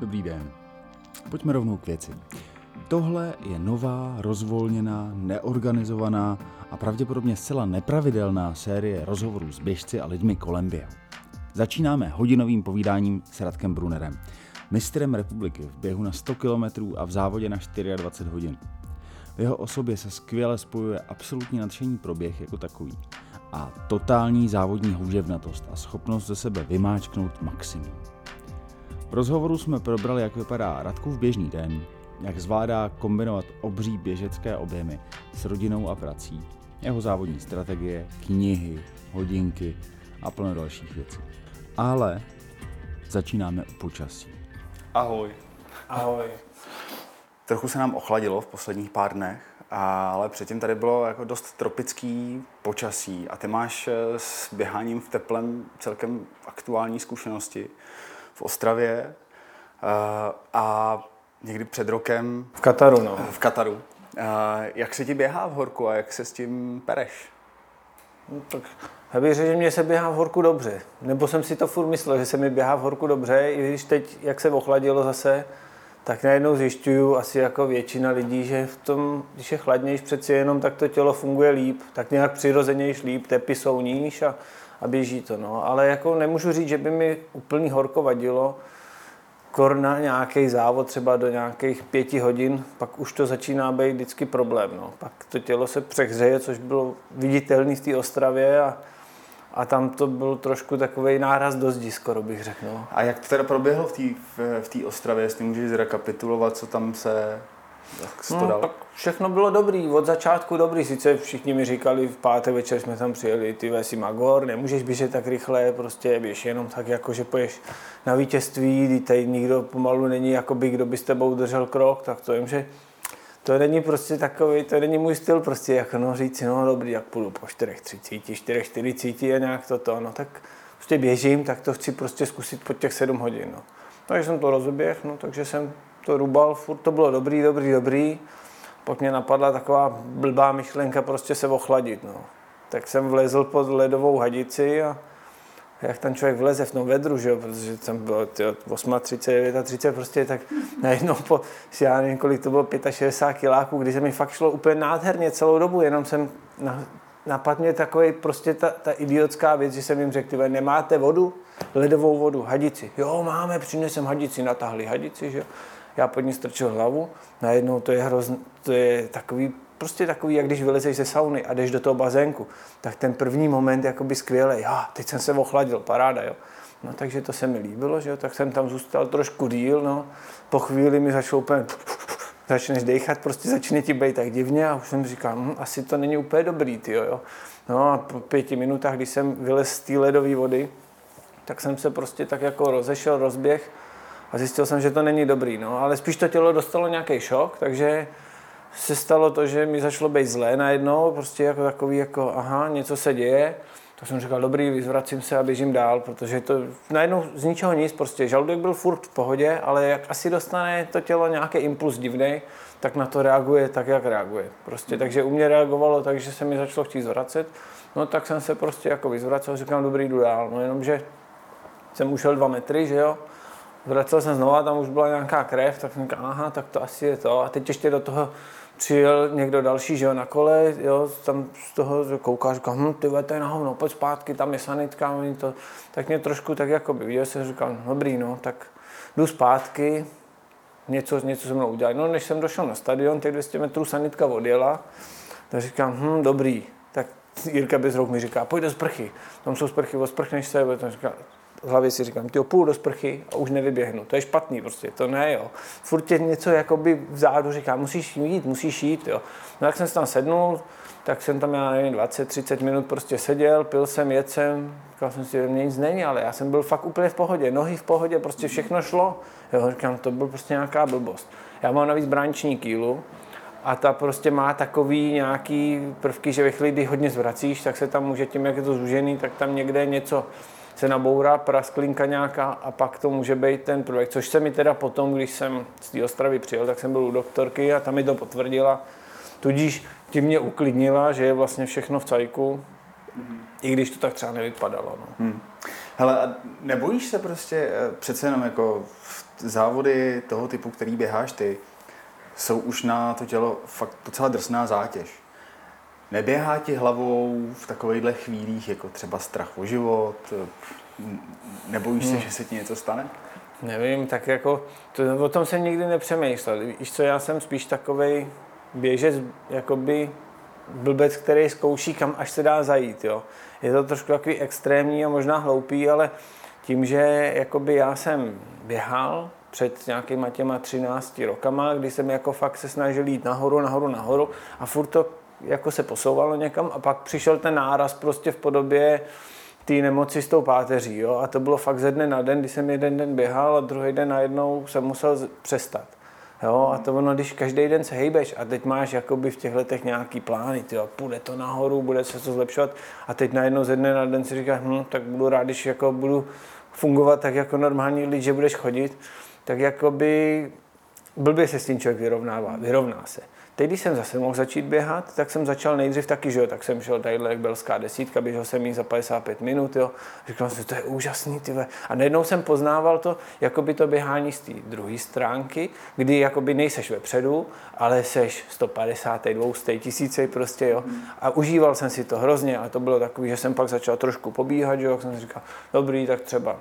Dobrý den. Pojďme rovnou k věci. Tohle je nová, rozvolněná, neorganizovaná a pravděpodobně zcela nepravidelná série rozhovorů s běžci a lidmi kolem běhu. Začínáme hodinovým povídáním s Radkem Brunerem, mistrem republiky v běhu na 100 km a v závodě na 24 hodin. V jeho osobě se skvěle spojuje absolutní nadšení pro běh jako takový a totální závodní houževnatost a schopnost ze sebe vymáčknout maximum. V rozhovoru jsme probrali, jak vypadá Radkův běžný den, jak zvládá kombinovat obří běžecké objemy s rodinou a prací, jeho závodní strategie, knihy, hodinky a plno dalších věcí. Ale začínáme u počasí. Ahoj. Ahoj. Trochu se nám ochladilo v posledních pár dnech, ale předtím tady bylo jako dost tropický počasí a ty máš eh, s běháním v teplem celkem aktuální zkušenosti v Ostravě eh, a někdy před rokem... V Kataru, no. V Kataru. Eh, jak se ti běhá v horku a jak se s tím pereš? No, tak já bych řekl, že mě se běhá v horku dobře. Nebo jsem si to furt myslel, že se mi běhá v horku dobře, i když teď, jak se ochladilo zase, tak najednou zjišťuju asi jako většina lidí, že v tom, když je chladnější přeci jenom, tak to tělo funguje líp, tak nějak přirozenější líp, tepy jsou níž a, a běží to. No. Ale jako nemůžu říct, že by mi úplný horko vadilo, kor na nějaký závod třeba do nějakých pěti hodin, pak už to začíná být vždycky problém. No. Pak to tělo se přehřeje, což bylo viditelné v té Ostravě a, a tam to byl trošku takový náraz do zdi, skoro bych řekl. No. A jak to teda proběhlo v té v, v Ostravě, jestli můžeš zrekapitulovat, co tam se jak no, tak všechno bylo dobrý, od začátku dobrý, sice všichni mi říkali, v pátek večer jsme tam přijeli, ty si Magor, nemůžeš běžet tak rychle, prostě běž jenom tak jako, že poješ na vítězství, kdy tady nikdo pomalu není, jakoby, kdo by s tebou držel krok, tak to vím, že to není prostě takový, to není můj styl prostě, jako no říct si, no dobrý, jak půjdu po 4.30, 4.40 a nějak toto, no tak prostě běžím, tak to chci prostě zkusit po těch 7 hodin, no. Takže jsem to rozeběh, no, takže jsem to rubal, furt to bylo dobrý, dobrý, dobrý. Pak mě napadla taková blbá myšlenka prostě se ochladit, no. Tak jsem vlezl pod ledovou hadici a jak ten člověk vleze v tom vedru, že jo, protože jsem byl tyjo, 38, 30, prostě tak najednou po, já nevím, kolik to bylo, 65 kiláků, kdy se mi fakt šlo úplně nádherně celou dobu, jenom jsem na, napadl mě takový prostě ta, ta idiotská věc, že jsem jim řekl, tyhle, nemáte vodu, ledovou vodu, hadici. Jo, máme, přinesem hadici, natahli hadici, že jo já pod ní strčil hlavu, najednou to je hrozný, to je takový, prostě takový, jak když vylezeš ze sauny a jdeš do toho bazénku, tak ten první moment je jakoby skvělý, já, teď jsem se ochladil, paráda, jo. No takže to se mi líbilo, že jo, tak jsem tam zůstal trošku díl, no. Po chvíli mi začalo úplně, začneš dechat, prostě začne ti být tak divně a už jsem říkal, hm, asi to není úplně dobrý, ty jo. No a po pěti minutách, když jsem vylez z té ledové vody, tak jsem se prostě tak jako rozešel, rozběh a zjistil jsem, že to není dobrý. No. Ale spíš to tělo dostalo nějaký šok, takže se stalo to, že mi začalo být zlé najednou, prostě jako takový, jako aha, něco se děje. Tak jsem říkal, dobrý, vyzvracím se a běžím dál, protože to najednou z ničeho nic, prostě žaludek byl furt v pohodě, ale jak asi dostane to tělo nějaký impuls divný, tak na to reaguje tak, jak reaguje. Prostě, takže u mě reagovalo tak, že se mi začalo chtít zvracet, no tak jsem se prostě jako vyzvracel, říkám, dobrý, jdu dál, no jenomže jsem ušel dva metry, že jo, vracel jsem znova, tam už byla nějaká krev, tak jsem říkal, aha, tak to asi je to. A teď ještě do toho přijel někdo další, že jo, na kole, jo, tam z toho kouká, říká, hm, ty to je na hovno, pojď zpátky, tam je sanitka, to, tak mě trošku tak jako by viděl jsem, říkal, dobrý, no, tak jdu zpátky, něco, něco se mnou udělat. No, než jsem došel na stadion, těch 200 metrů sanitka odjela, tak říkám, hm, dobrý, tak Jirka Bezrouk mi říká, pojď do sprchy, tam jsou sprchy, osprchneš se, to říká, v hlavě si říkám, ty půl do sprchy a už nevyběhnu. To je špatný prostě, to ne, jo. Furt tě něco jakoby vzadu říká, musíš jít, musíš jít, jo. No jak jsem se tam sednul, tak jsem tam, já nevím, 20-30 minut prostě seděl, pil jsem, jedl jsem, říkal jsem si, že mě nic není, ale já jsem byl fakt úplně v pohodě, nohy v pohodě, prostě všechno šlo. Jo, říkám, to byl prostě nějaká blbost. Já mám navíc bránční kýlu, a ta prostě má takový nějaký prvky, že ve chvíli, kdy hodně zvracíš, tak se tam může tím, jak je to zúžený, tak tam někde něco se nabourá prasklinka nějaká a pak to může být ten prvek. Což se mi teda potom, když jsem z té Ostravy přijel, tak jsem byl u doktorky a tam mi to potvrdila. Tudíž tím mě uklidnila, že je vlastně všechno v cajku, mm. i když to tak třeba nevypadalo. No. Hmm. Hele, a nebojíš se prostě eh, přece jenom jako závody toho typu, který běháš ty, jsou už na to tělo fakt docela drsná zátěž. Neběhá ti hlavou v takovýchhle chvílích jako třeba strach o život? Nebojíš hmm. se, že se ti něco stane? Nevím, tak jako, to, o tom jsem nikdy nepřemýšlel. Víš co, já jsem spíš takovej běžec, jakoby blbec, který zkouší, kam až se dá zajít, jo. Je to trošku takový extrémní a možná hloupý, ale tím, že jakoby já jsem běhal před nějakýma těma 13 rokama, kdy jsem jako fakt se snažil jít nahoru, nahoru, nahoru a furt to jako se posouvalo někam a pak přišel ten náraz prostě v podobě té nemoci s tou páteří. Jo? A to bylo fakt ze dne na den, kdy jsem jeden den běhal a druhý den najednou jsem musel přestat. Jo, a to ono, když každý den se hejbeš a teď máš jakoby v těch letech nějaký plány, tyjo, půjde to nahoru, bude se to zlepšovat a teď najednou ze dne na den si říkáš, hm, tak budu rád, když jako budu fungovat tak jako normální lidi, že budeš chodit, tak jakoby blbě se s tím člověk vyrovnává, vyrovná se. Teď, když jsem zase mohl začít běhat, tak jsem začal nejdřív taky, že jo, tak jsem šel tadyhle jak belská desítka, běžel jsem jí za 55 minut, jo. Říkal jsem, to je úžasný, ty A najednou jsem poznával to, jako by to běhání z té druhé stránky, kdy jakoby nejseš vepředu, ale seš 150, 200, tisíce prostě, jo. A užíval jsem si to hrozně a to bylo takový, že jsem pak začal trošku pobíhat, že jo, jak jsem si říkal, dobrý, tak třeba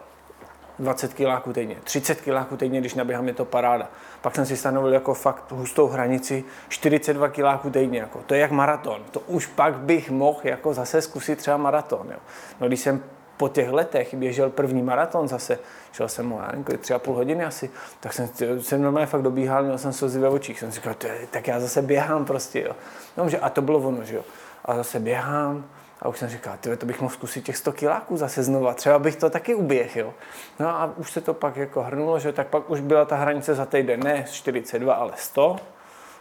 20 kiláků týdně, 30 kiláků týdně, když naběhám, je to paráda. Pak jsem si stanovil jako fakt hustou hranici 42 kiláků týdně. Jako. To je jak maraton. To už pak bych mohl jako zase zkusit třeba maraton. Jo. No, když jsem po těch letech běžel první maraton zase, šel jsem mu, tři a půl hodiny asi, tak jsem, jsem normálně fakt dobíhal, měl jsem slzy ve očích, jsem si říkal, tak já zase běhám prostě, jo. No, že, a to bylo ono, že jo. A zase běhám, a už jsem říkal, tyhle, to bych mohl zkusit těch 100 kiláků zase znova, třeba bych to taky uběh, jo. No a už se to pak jako hrnulo, že tak pak už byla ta hranice za týden, ne 42, ale 100.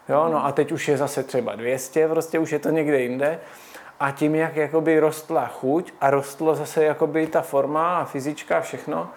Jo, no a teď už je zase třeba 200, prostě už je to někde jinde. A tím, jak jakoby rostla chuť a rostlo zase jakoby ta forma a fyzička a všechno,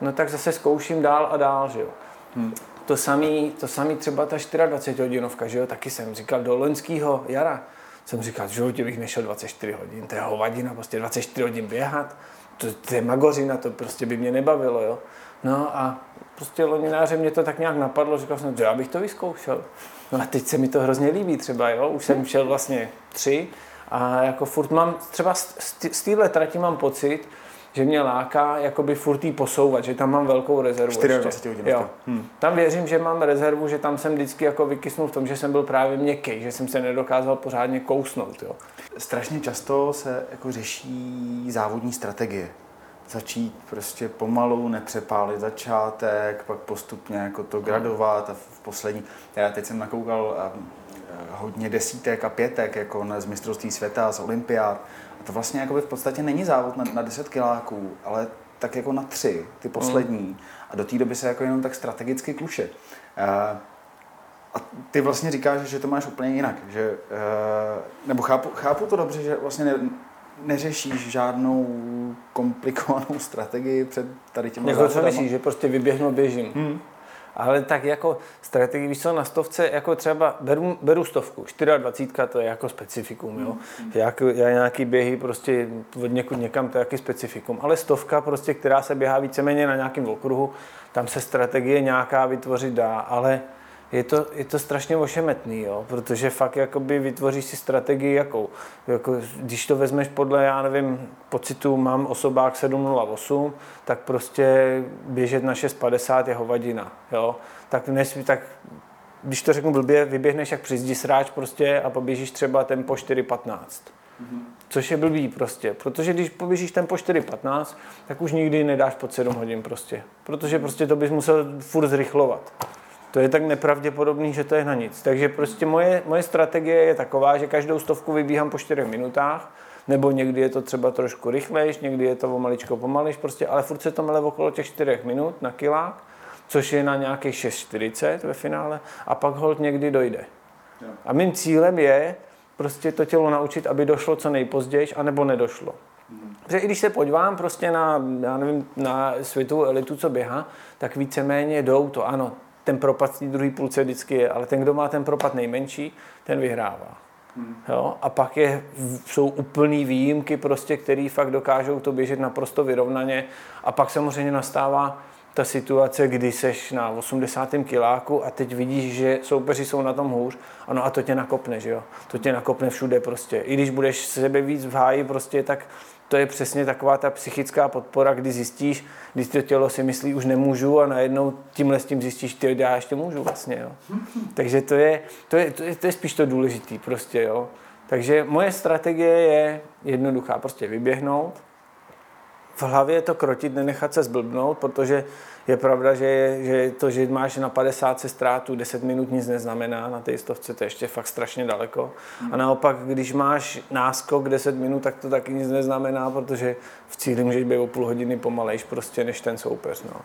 no tak zase zkouším dál a dál, že jo. Hmm. To samý, to samý třeba ta 24 hodinovka, že jo, taky jsem říkal do loňského jara jsem říkal, že životě bych nešel 24 hodin, to je hovadina, prostě 24 hodin běhat, to, to je magořina, to prostě by mě nebavilo, jo. No a prostě lonináře mě to tak nějak napadlo, říkal jsem, že já bych to vyzkoušel. No a teď se mi to hrozně líbí třeba, jo, už jsem šel vlastně tři a jako furt mám, třeba z téhle trati mám pocit, že mě láká jakoby furt jí posouvat, že tam mám velkou rezervu 24 hodin. Jo. Hmm. Tam věřím, že mám rezervu, že tam jsem vždycky jako vykysnul v tom, že jsem byl právě měkký, že jsem se nedokázal pořádně kousnout. Jo. Strašně často se jako řeší závodní strategie. Začít prostě pomalu, nepřepálit začátek, pak postupně jako to gradovat a v poslední. Já teď jsem nakoukal um, hodně desítek a pětek jako z mistrovství světa, z olympiád to vlastně jako v podstatě není závod na, na 10 kiláků, ale tak jako na tři, ty poslední. Mm. A do té doby se jako jenom tak strategicky kluše. Uh, a ty vlastně říkáš, že to máš úplně jinak. Že, uh, nebo chápu, chápu to dobře, že vlastně ne, neřešíš žádnou komplikovanou strategii před tady těmi Jako co myslíš, že prostě vyběhnu běžím? Hmm. Ale tak jako strategii, víš co, na stovce, jako třeba beru, beru stovku, 24 to je jako specifikum, jo. Mm. Jak, já nějaký běhy prostě od někud někam, to je jaký specifikum. Ale stovka prostě, která se běhá víceméně na nějakém okruhu, tam se strategie nějaká vytvořit dá, ale je to, je to strašně ošemetný, jo? protože fakt jakoby vytvoříš si strategii jakou. Jako, když to vezmeš podle, já nevím, pocitu mám osobák 708, tak prostě běžet na 650 je hovadina. Jo? Tak, nesmí, tak když to řeknu blbě, vyběhneš jak při sráč prostě a poběžíš třeba tempo 4.15. Mm-hmm. Což je blbý prostě, protože když poběžíš tempo 4.15, tak už nikdy nedáš pod 7 hodin prostě. Protože prostě to bys musel furt zrychlovat to je tak nepravděpodobný, že to je na nic. Takže prostě moje, moje strategie je taková, že každou stovku vybíhám po 4 minutách, nebo někdy je to třeba trošku rychlejš, někdy je to o maličko pomalejš, prostě, ale furt se to mele okolo těch 4 minut na kilák, což je na nějakých 6,40 ve finále, a pak hold někdy dojde. A mým cílem je prostě to tělo naučit, aby došlo co nejpozději, anebo nedošlo. Protože i když se podívám prostě na, já nevím, na světovou elitu, co běhá, tak víceméně jdou to, ano, ten propad v té druhé půlce vždycky je, ale ten, kdo má ten propad nejmenší, ten vyhrává. Hmm. Jo? A pak je, jsou úplný výjimky, prostě, který fakt dokážou to běžet naprosto vyrovnaně. A pak samozřejmě nastává ta situace, kdy seš na 80. kiláku a teď vidíš, že soupeři jsou na tom hůř, ano a to tě nakopne, že jo. To tě nakopne všude prostě. I když budeš sebe víc v háji prostě, tak to je přesně taková ta psychická podpora, kdy zjistíš, když to tělo si myslí, už nemůžu a najednou tímhle s tím zjistíš, ty já ještě můžu vlastně, jo. Takže to je, to je, to je, to je spíš to důležitý prostě, jo. Takže moje strategie je jednoduchá, prostě vyběhnout, v hlavě to krotit, nenechat se zblbnout, protože je pravda, že, že to, že máš na 50 se ztrátu 10 minut nic neznamená, na té stovce to je ještě fakt strašně daleko. A naopak, když máš náskok 10 minut, tak to taky nic neznamená, protože v cíli můžeš být o půl hodiny pomalejš prostě než ten soupeř. No.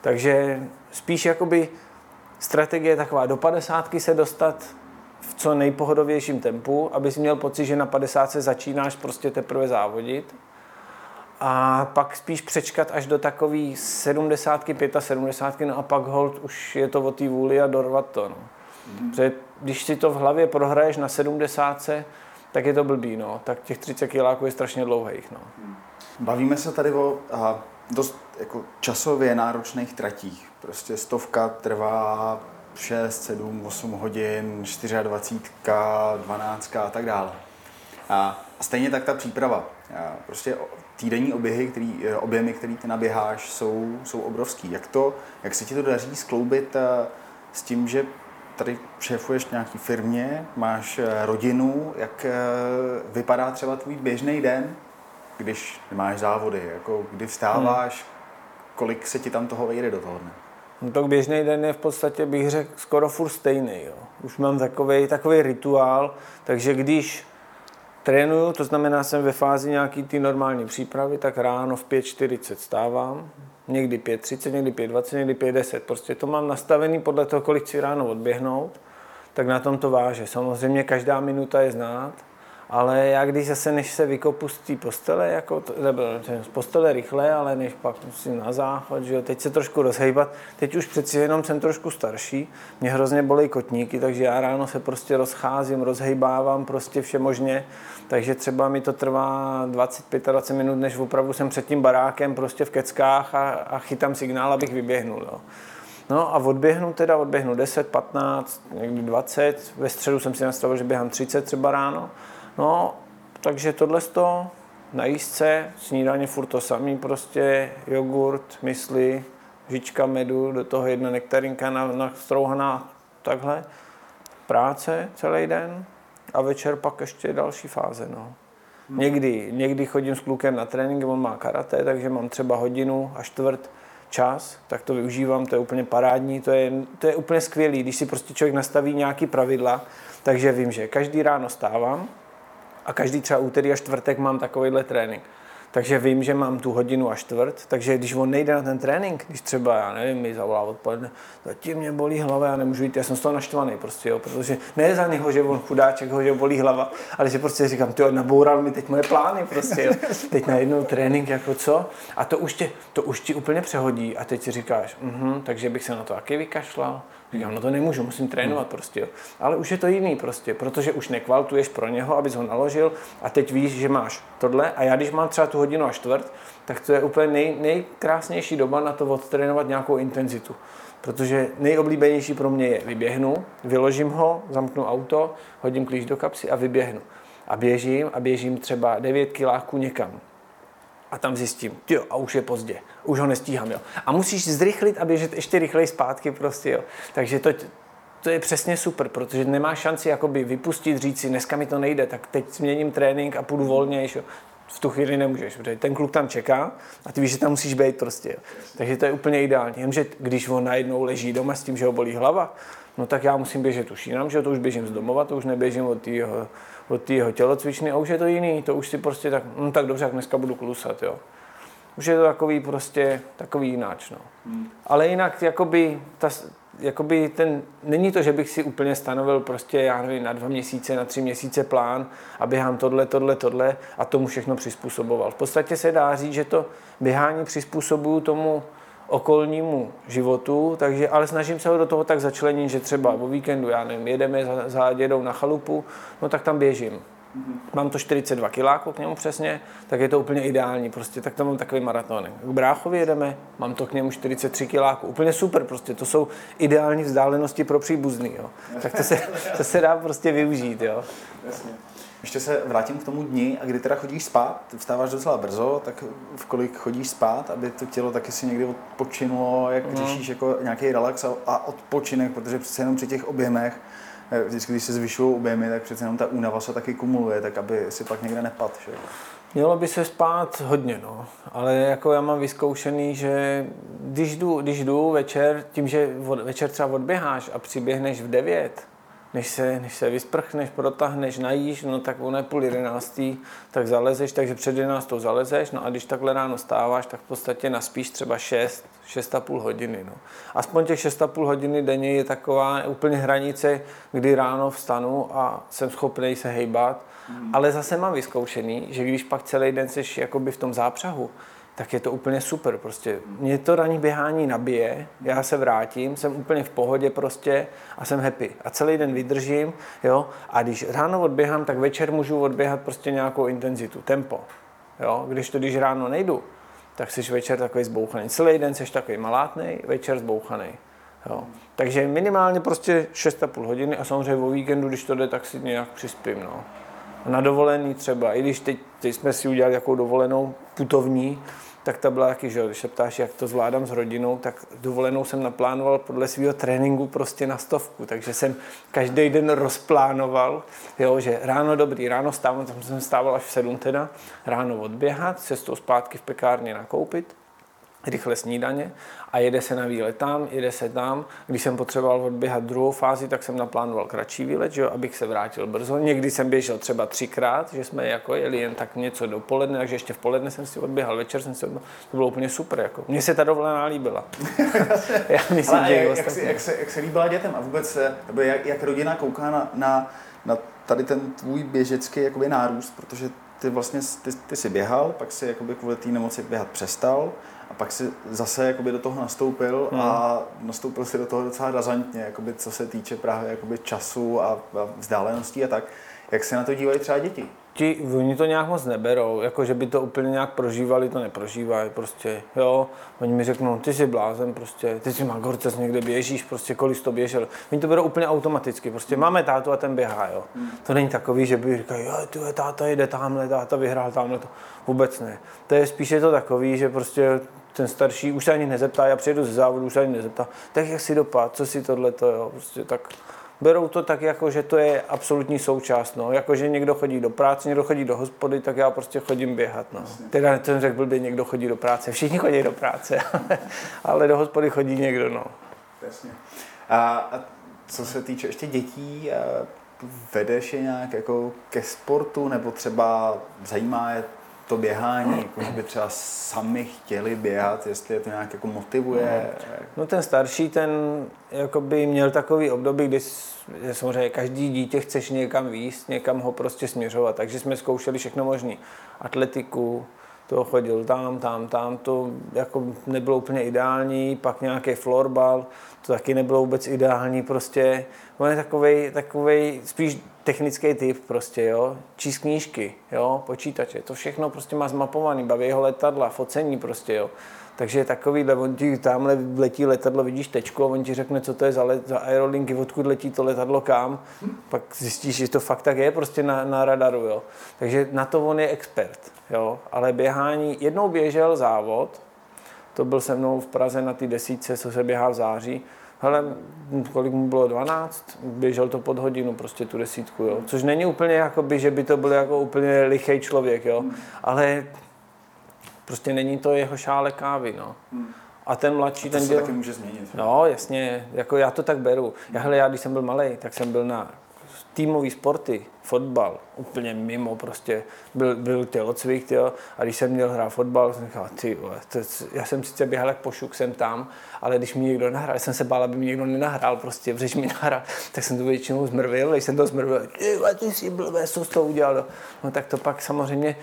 Takže spíš jakoby strategie je taková do 50 se dostat v co nejpohodovějším tempu, abys měl pocit, že na 50 se začínáš prostě teprve závodit a pak spíš přečkat až do takový 70, 75, no a pak hold už je to o té vůli a dorvat to. No. Mm. Protože když si to v hlavě prohraješ na 70, tak je to blbý, no. Tak těch 30 kiláků je strašně dlouhých, no. Bavíme se tady o a, dost jako časově náročných tratích. Prostě stovka trvá 6, 7, 8 hodin, 24, 12 a tak dále. A stejně tak ta příprava. Prostě týdenní oběhy, který, eh, objemy, který ty naběháš, jsou, jsou obrovský. Jak, to, jak se ti to daří skloubit eh, s tím, že tady šéfuješ nějaký firmě, máš eh, rodinu, jak vypadá třeba tvůj běžný den, když máš závody, jako kdy vstáváš, hmm. kolik se ti tam toho vejde do toho dne? No tak běžný den je v podstatě, bych řekl, skoro furt stejný. Jo. Už mám takový takový rituál, takže když trénuju, to znamená, jsem ve fázi nějaký ty normální přípravy, tak ráno v 5.40 stávám, někdy 5.30, někdy 5.20, někdy 5.10. Prostě to mám nastavený podle toho, kolik chci ráno odběhnout, tak na tom to váže. Samozřejmě každá minuta je znát, ale já když zase, než se vykopu z té postele, jako to, z postele rychle, ale než pak musím na záchod, že jo, teď se trošku rozhejbat, teď už přeci jenom jsem trošku starší, mě hrozně bolí kotníky, takže já ráno se prostě rozcházím, rozhejbávám prostě vše možně, takže třeba mi to trvá 20-25 minut, než opravdu jsem před tím barákem prostě v keckách a, a chytám signál, abych vyběhnul. Jo. No a odběhnu teda, odběhnu 10, 15, někdy 20. Ve středu jsem si nastavil, že běhám 30 třeba ráno. No, takže tohle to na jízdce, snídaně furt to samý, prostě jogurt, mysli, žička medu, do toho jedna nektarinka na, na strouhaná, takhle. Práce celý den a večer pak ještě další fáze. No. Někdy, někdy chodím s klukem na trénink, on má karate, takže mám třeba hodinu a čtvrt čas, tak to využívám, to je úplně parádní, to je, to je úplně skvělý, když si prostě člověk nastaví nějaký pravidla, takže vím, že každý ráno stávám, a každý třeba úterý a čtvrtek mám takovýhle trénink. Takže vím, že mám tu hodinu a čtvrt, takže když on nejde na ten trénink, když třeba, já nevím, mi zavolá odpoledne, zatím mě bolí hlava, já nemůžu jít, já jsem z toho naštvaný prostě, jo, protože ne za něho, že on chudáček, ho, že bolí hlava, ale že prostě říkám, ty naboural mi teď moje plány prostě, jo. teď najednou trénink, jako co, a to už, tě, to už ti úplně přehodí a teď si říkáš, mhm, takže bych se na to taky vykašlal, Říkám, no to nemůžu, musím trénovat prostě. Jo. Ale už je to jiný prostě, protože už nekvaltuješ pro něho, abys ho naložil a teď víš, že máš tohle a já když mám třeba tu hodinu a čtvrt, tak to je úplně nej, nejkrásnější doba na to odtrénovat nějakou intenzitu. Protože nejoblíbenější pro mě je vyběhnu, vyložím ho, zamknu auto, hodím klíč do kapsy a vyběhnu. A běžím a běžím třeba 9 kiláků někam a tam zjistím, jo, a už je pozdě, už ho nestíhám, jo. A musíš zrychlit a běžet ještě rychleji zpátky prostě, jo. Takže to, to je přesně super, protože nemáš šanci jakoby vypustit, říct si, dneska mi to nejde, tak teď změním trénink a půjdu volnější. V tu chvíli nemůžeš, protože ten kluk tam čeká a ty víš, že tam musíš být prostě. Jo. Takže to je úplně ideální. Jenže když on najednou leží doma s tím, že ho bolí hlava, no tak já musím běžet už jinam, že to už běžím z domova, to už neběžím od té od té jeho tělocvičny a už je to jiný, to už si prostě tak, no tak dobře, jak dneska budu klusat, jo. Už je to takový prostě, takový jináč, no. Hmm. Ale jinak, jakoby, ta, jakoby ten, není to, že bych si úplně stanovil prostě, já nevím, na dva měsíce, na tři měsíce plán a běhám tohle, tohle, tohle a tomu všechno přizpůsoboval. V podstatě se dá říct, že to běhání přizpůsobuju tomu okolnímu životu, takže, ale snažím se ho do toho tak začlenit, že třeba o víkendu, já nevím, jedeme za, za dědou na chalupu, no tak tam běžím. Mám to 42 kiláků k němu přesně, tak je to úplně ideální, prostě tak tam mám takový maratonek. K bráchovi jedeme, mám to k němu 43 kiláků, úplně super, prostě to jsou ideální vzdálenosti pro příbuzný, jo. Tak to se, to se dá prostě využít, jo. Jasně. Ještě se vrátím k tomu dni, a kdy teda chodíš spát, vstáváš docela brzo, tak v kolik chodíš spát, aby to tělo taky si někdy odpočinulo, jak no. řešíš jako nějaký relax a odpočinek, protože přece jenom při těch objemech, eh, vždycky, když se zvyšují objemy, tak přece jenom ta únava se taky kumuluje, tak aby si pak někde nepad. Že? Mělo by se spát hodně, no. ale jako já mám vyzkoušený, že když jdu, když jdu večer, tím, že večer třeba odběháš a přiběhneš v 9, než se, než se vysprchneš, protáhneš, najíš, no tak ono je půl jedenáctý, tak zalezeš, takže před jedenáctou zalezeš, no a když takhle ráno stáváš, tak v podstatě naspíš třeba 6, 6,5 hodiny. No. Aspoň těch 6,5 hodiny denně je taková úplně hranice, kdy ráno vstanu a jsem schopný se hejbat, mm. ale zase mám vyzkoušený, že když pak celý den jsi jakoby v tom zápřahu, tak je to úplně super. Prostě mě to ranní běhání nabije, já se vrátím, jsem úplně v pohodě prostě a jsem happy. A celý den vydržím, jo. A když ráno odběhám, tak večer můžu odběhat prostě nějakou intenzitu, tempo. Jo. Když to, když ráno nejdu, tak jsi večer takový zbouchaný. Celý den jsi takový malátný, večer zbouchaný. Jo. Takže minimálně prostě 6,5 hodiny a samozřejmě o víkendu, když to jde, tak si nějak přispím. No. Na dovolený třeba, i když teď, teď jsme si udělali jakou dovolenou putovní, tak ta byla taky, že když se ptáš, jak to zvládám s rodinou, tak dovolenou jsem naplánoval podle svého tréninku prostě na stovku, takže jsem každý den rozplánoval, jo, že ráno dobrý, ráno stávám, tam jsem stával až v sedm teda, ráno odběhat, cestou zpátky v pekárně nakoupit, rychle snídaně a jede se na výlet tam, jede se tam. Když jsem potřeboval odběhat druhou fázi, tak jsem naplánoval kratší výlet, že jo, abych se vrátil brzo. Někdy jsem běžel třeba třikrát, že jsme jako jeli jen tak něco dopoledne, takže ještě v poledne jsem si odběhal, večer jsem si odběhal. To bylo úplně super. Jako. Mně se ta dovolená líbila. Já myslím, Ale že jak, jak, se, jak, se, jak se líbila dětem a vůbec nebo jak, jak rodina kouká na, na, na tady ten tvůj běžecký jakoby nárůst, protože ty vlastně ty, ty si běhal, pak si jakoby kvůli té nemoci běhat přestal a pak si zase jakoby do toho nastoupil hmm. a nastoupil si do toho docela razantně, jakoby, co se týče právě jakoby času a, a vzdáleností a tak. Jak se na to dívají třeba děti? Ti, oni to nějak moc neberou, jako že by to úplně nějak prožívali, to neprožívají prostě, jo. Oni mi řeknou, ty jsi blázen prostě, ty jsi magorces, někde běžíš, prostě kolik jsi to běžel. Oni to berou úplně automaticky, prostě hmm. máme tátu a ten běhá, jo. Hmm. To není takový, že by říkali, jo, ty táta jede tamhle, táta vyhrál tamhle, to vůbec ne. To je spíše to takový, že prostě ten starší už se ani nezeptá, já přijedu ze závodu, už se ani nezeptá, tak jak si dopad, co si tohle to, jo, prostě tak berou to tak, jako že to je absolutní součást, no. Jako, že někdo chodí do práce, někdo chodí do hospody, tak já prostě chodím běhat, no. Teda ten řekl blbě, někdo chodí do práce, všichni chodí do práce, ale do hospody chodí někdo, no. Jasně. A, a co se týče ještě dětí, vedeš je nějak jako ke sportu, nebo třeba zajímá je to běhání, jako že by třeba sami chtěli běhat, jestli je to nějak jako motivuje? No ten starší, ten by měl takový období, kdy samozřejmě každý dítě chceš někam výst, někam ho prostě směřovat, takže jsme zkoušeli všechno možné. Atletiku, to chodil tam, tam, tam, to jako nebylo úplně ideální, pak nějaký florbal, to taky nebylo vůbec ideální, prostě on je takovej, takovej spíš technický typ prostě, jo, číst knížky, jo, počítače, to všechno prostě má zmapovaný, baví jeho letadla, focení prostě, jo. Takže takovýhle, on ti tamhle letí letadlo, vidíš tečku a on ti řekne, co to je za, let, za aerolinky, odkud letí to letadlo kam, pak zjistíš, že to fakt tak je prostě na, na radaru, jo. Takže na to on je expert, jo. Ale běhání, jednou běžel závod, to byl se mnou v Praze na ty desíce, co se běhá v září, hele, kolik mu bylo 12, běžel to pod hodinu, prostě tu desítku, jo. Což není úplně jako by, že by to byl jako úplně lichý člověk, jo. Ale prostě není to jeho šále kávy, no. A ten mladší, a to ten se byl... taky může změnit. No, jasně, jako já to tak beru. Já, hele, já když jsem byl malý, tak jsem byl na týmové sporty, fotbal, úplně mimo, prostě byl, byl tělocvik, jo, a když jsem měl hrát fotbal, jsem říkal, ty vole, to, já jsem sice běhal jak pošuk, jsem tam, ale když mi někdo nahrál, jsem se bál, aby mi někdo nenahrál, prostě, protože mi nahrál, tak jsem to většinou zmrvil, když jsem to zmrvil, ty, ty jsi blbé, co jsi to udělal, no tak to pak samozřejmě,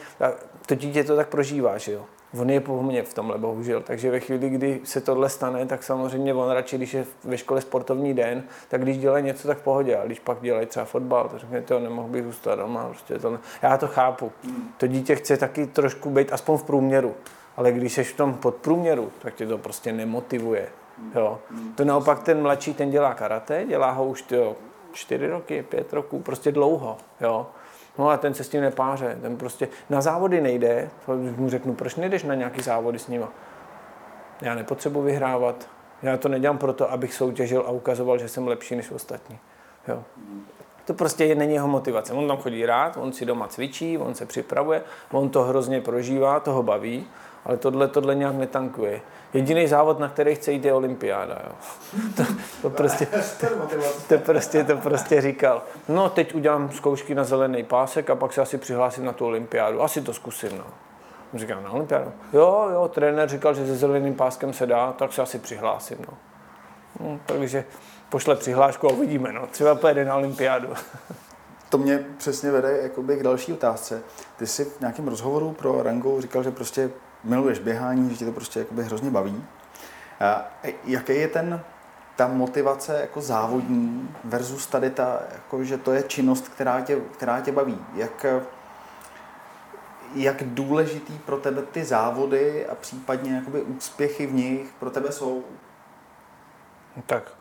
to dítě to tak prožívá, že jo. On je po mně v tomhle, bohužel. Takže ve chvíli, kdy se tohle stane, tak samozřejmě on radši, když je ve škole sportovní den, tak když dělá něco, tak pohodě. A když pak dělají třeba fotbal, tak řekne, to nemohl bych zůstat doma. Prostě to ne... Já to chápu. To dítě chce taky trošku být aspoň v průměru. Ale když jsi v tom podprůměru, tak tě to prostě nemotivuje. Jo. To naopak ten mladší, ten dělá karate, dělá ho už tyjo, čtyři roky, pět roků, prostě dlouho. Jo. No a ten se s tím nepáře, ten prostě na závody nejde, to mu řeknu, proč nejdeš na nějaký závody s nima? Já nepotřebuji vyhrávat, já to nedělám proto, abych soutěžil a ukazoval, že jsem lepší než ostatní. Jo. To prostě není jeho motivace. On tam chodí rád, on si doma cvičí, on se připravuje, on to hrozně prožívá, toho baví, ale tohle, tohle nějak netankuje. Jediný závod, na který chce jít, je olympiáda. Jo. To, to, prostě, to, prostě, to prostě říkal. No, teď udělám zkoušky na zelený pásek a pak se asi přihlásím na tu olympiádu. Asi to zkusím. No. Říkám, na olympiádu? Jo, jo, trenér říkal, že se zeleným páskem se dá, tak se asi přihlásím. No. No, takže pošle přihlášku a uvidíme. No. Třeba pojede na olympiádu. To mě přesně vede jakoby k další otázce. Ty jsi v nějakém rozhovoru pro Rango říkal, že prostě miluješ běhání, že tě to prostě jakoby hrozně baví. Jaký je ten, ta motivace jako závodní versus tady ta, jako, že to je činnost, která tě, která tě baví. Jak, jak důležitý pro tebe ty závody a případně jakoby úspěchy v nich pro tebe jsou? Tak,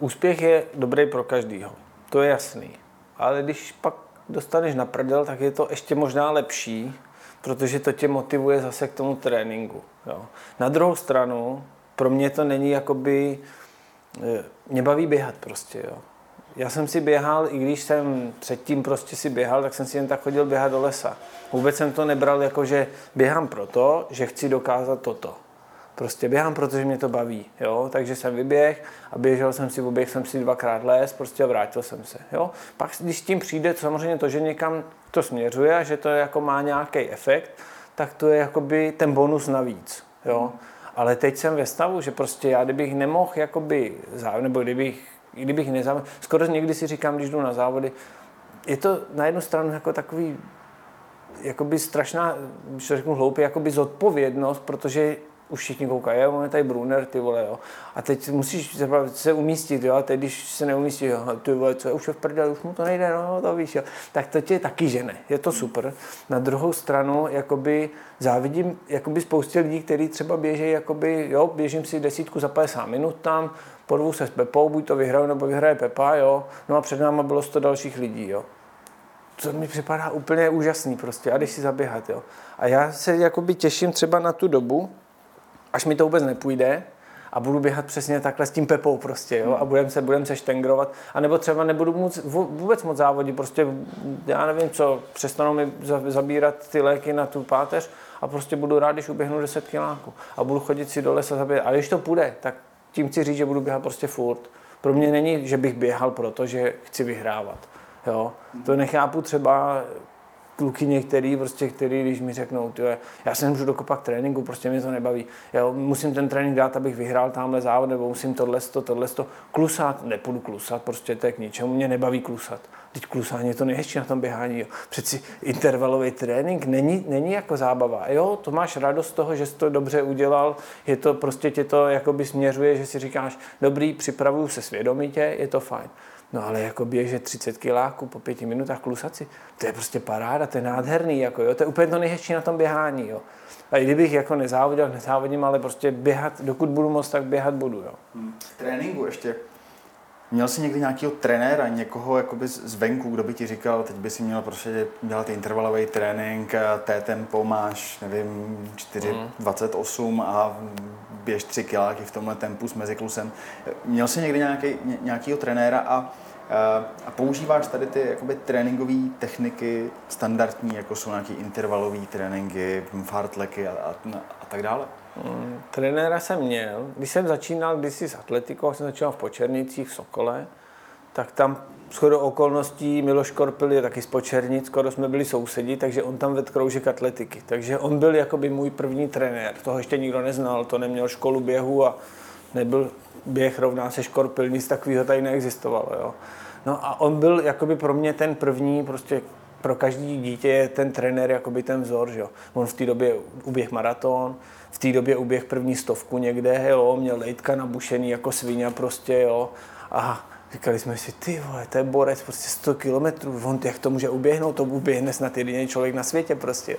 úspěch je dobrý pro každýho. To je jasný. Ale když pak dostaneš na prdel, tak je to ještě možná lepší, protože to tě motivuje zase k tomu tréninku. Jo. Na druhou stranu, pro mě to není jakoby, e, mě baví běhat prostě, jo. Já jsem si běhal, i když jsem předtím prostě si běhal, tak jsem si jen tak chodil běhat do lesa. Vůbec jsem to nebral jako, že běhám proto, že chci dokázat toto. Prostě běhám, protože mě to baví, jo? takže jsem vyběh a běžel jsem si, oběh jsem si dvakrát les, prostě a vrátil jsem se. Jo? Pak, když s tím přijde samozřejmě to, že někam to směřuje a že to jako má nějaký efekt, tak to je jakoby ten bonus navíc. Jo? Ale teď jsem ve stavu, že prostě já kdybych nemohl jakoby, nebo kdybych, kdybych nezávodil, skoro někdy si říkám, když jdu na závody, je to na jednu stranu jako takový jakoby strašná, když to řeknu hloupě, jakoby zodpovědnost, protože už všichni koukají, jo, je tady Brunner, ty vole, jo. A teď musíš se umístit, jo, a teď když se neumístí, jo, ty vole, co je, už je v prdeli, už mu to nejde, no, to víš, jo. Tak to tě taky žene, je to super. Na druhou stranu, jakoby závidím jakoby spoustě lidí, kteří třeba běží, jakoby, jo, běžím si desítku za 50 minut tam, porvu se s Pepou, buď to vyhraju, nebo vyhraje Pepa, jo, no a před náma bylo 100 dalších lidí, jo to mi připadá úplně úžasný prostě, a když si zaběhat, jo. A já se jakoby těším třeba na tu dobu, až mi to vůbec nepůjde a budu běhat přesně takhle s tím Pepou prostě, jo, a budeme se, budem se štengrovat, a nebo třeba nebudu moc, vůbec moc závodit, prostě já nevím co, přestanou mi zabírat ty léky na tu páteř a prostě budu rád, když uběhnu 10 kiláků a budu chodit si do lesa zabírat. A když to půjde, tak tím chci říct, že budu běhat prostě furt. Pro mě není, že bych běhal proto, že chci vyhrávat. Jo? To nechápu třeba kluky některý, prostě, který, když mi řeknou, tyhle, já se nemůžu dokopat k tréninku, prostě mě to nebaví. Já musím ten trénink dát, abych vyhrál tamhle závod, nebo musím tohle, to, tohle, to. Klusat, nepůjdu klusat, prostě to je k ničemu, mě nebaví klusat. Teď klusání je to nejhezčí na tom běhání. Jo. Přeci intervalový trénink není, není jako zábava. Jo, to máš radost z toho, že jsi to dobře udělal, je to prostě tě to jakoby směřuje, že si říkáš, dobrý, připravuju se svědomitě, je to fajn. No ale jako běže 30 kiláků po pěti minutách klusaci, to je prostě paráda, to je nádherný, jako jo, to je úplně to nejhezčí na tom běhání, jo. A i kdybych jako nezávodil, nezávodím, ale prostě běhat, dokud budu moc, tak běhat budu, jo. Hmm. Tréninku ještě. Měl jsi někdy nějakého trenéra, někoho jakoby zvenku, kdo by ti říkal, teď by si měl prostě dělat intervalový trénink, té tempo máš, nevím, 4,28 mm. a běž 3 kiláky v tomhle tempu s meziklusem. Měl jsi někdy nějaký, nějakýho trenéra a a používáš tady ty jakoby tréninkové techniky standardní, jako jsou nějaké intervalové tréninky, fartleky a, a, a tak dále? Mm, trenéra jsem měl. Když jsem začínal kdysi s atletikou, jsem začínal v Počernicích, v Sokole, tak tam shodou okolností Miloš Korpil je taky z Počernic, skoro jsme byli sousedi, takže on tam vedl kroužek atletiky. Takže on byl jakoby můj první trenér. Toho ještě nikdo neznal, to neměl školu běhu a nebyl běh rovná se Škorpil, nic takového tady neexistovalo. Jo. No a on byl jakoby pro mě ten první, prostě pro každý dítě je ten trenér jakoby ten vzor, že jo. On v té době uběh maraton, v té době uběh první stovku někde, jo, měl lejtka nabušený jako svině prostě, jo. A říkali jsme si, ty vole, to je borec, prostě 100 kilometrů, on jak to může uběhnout, to uběhne snad jediný člověk na světě prostě.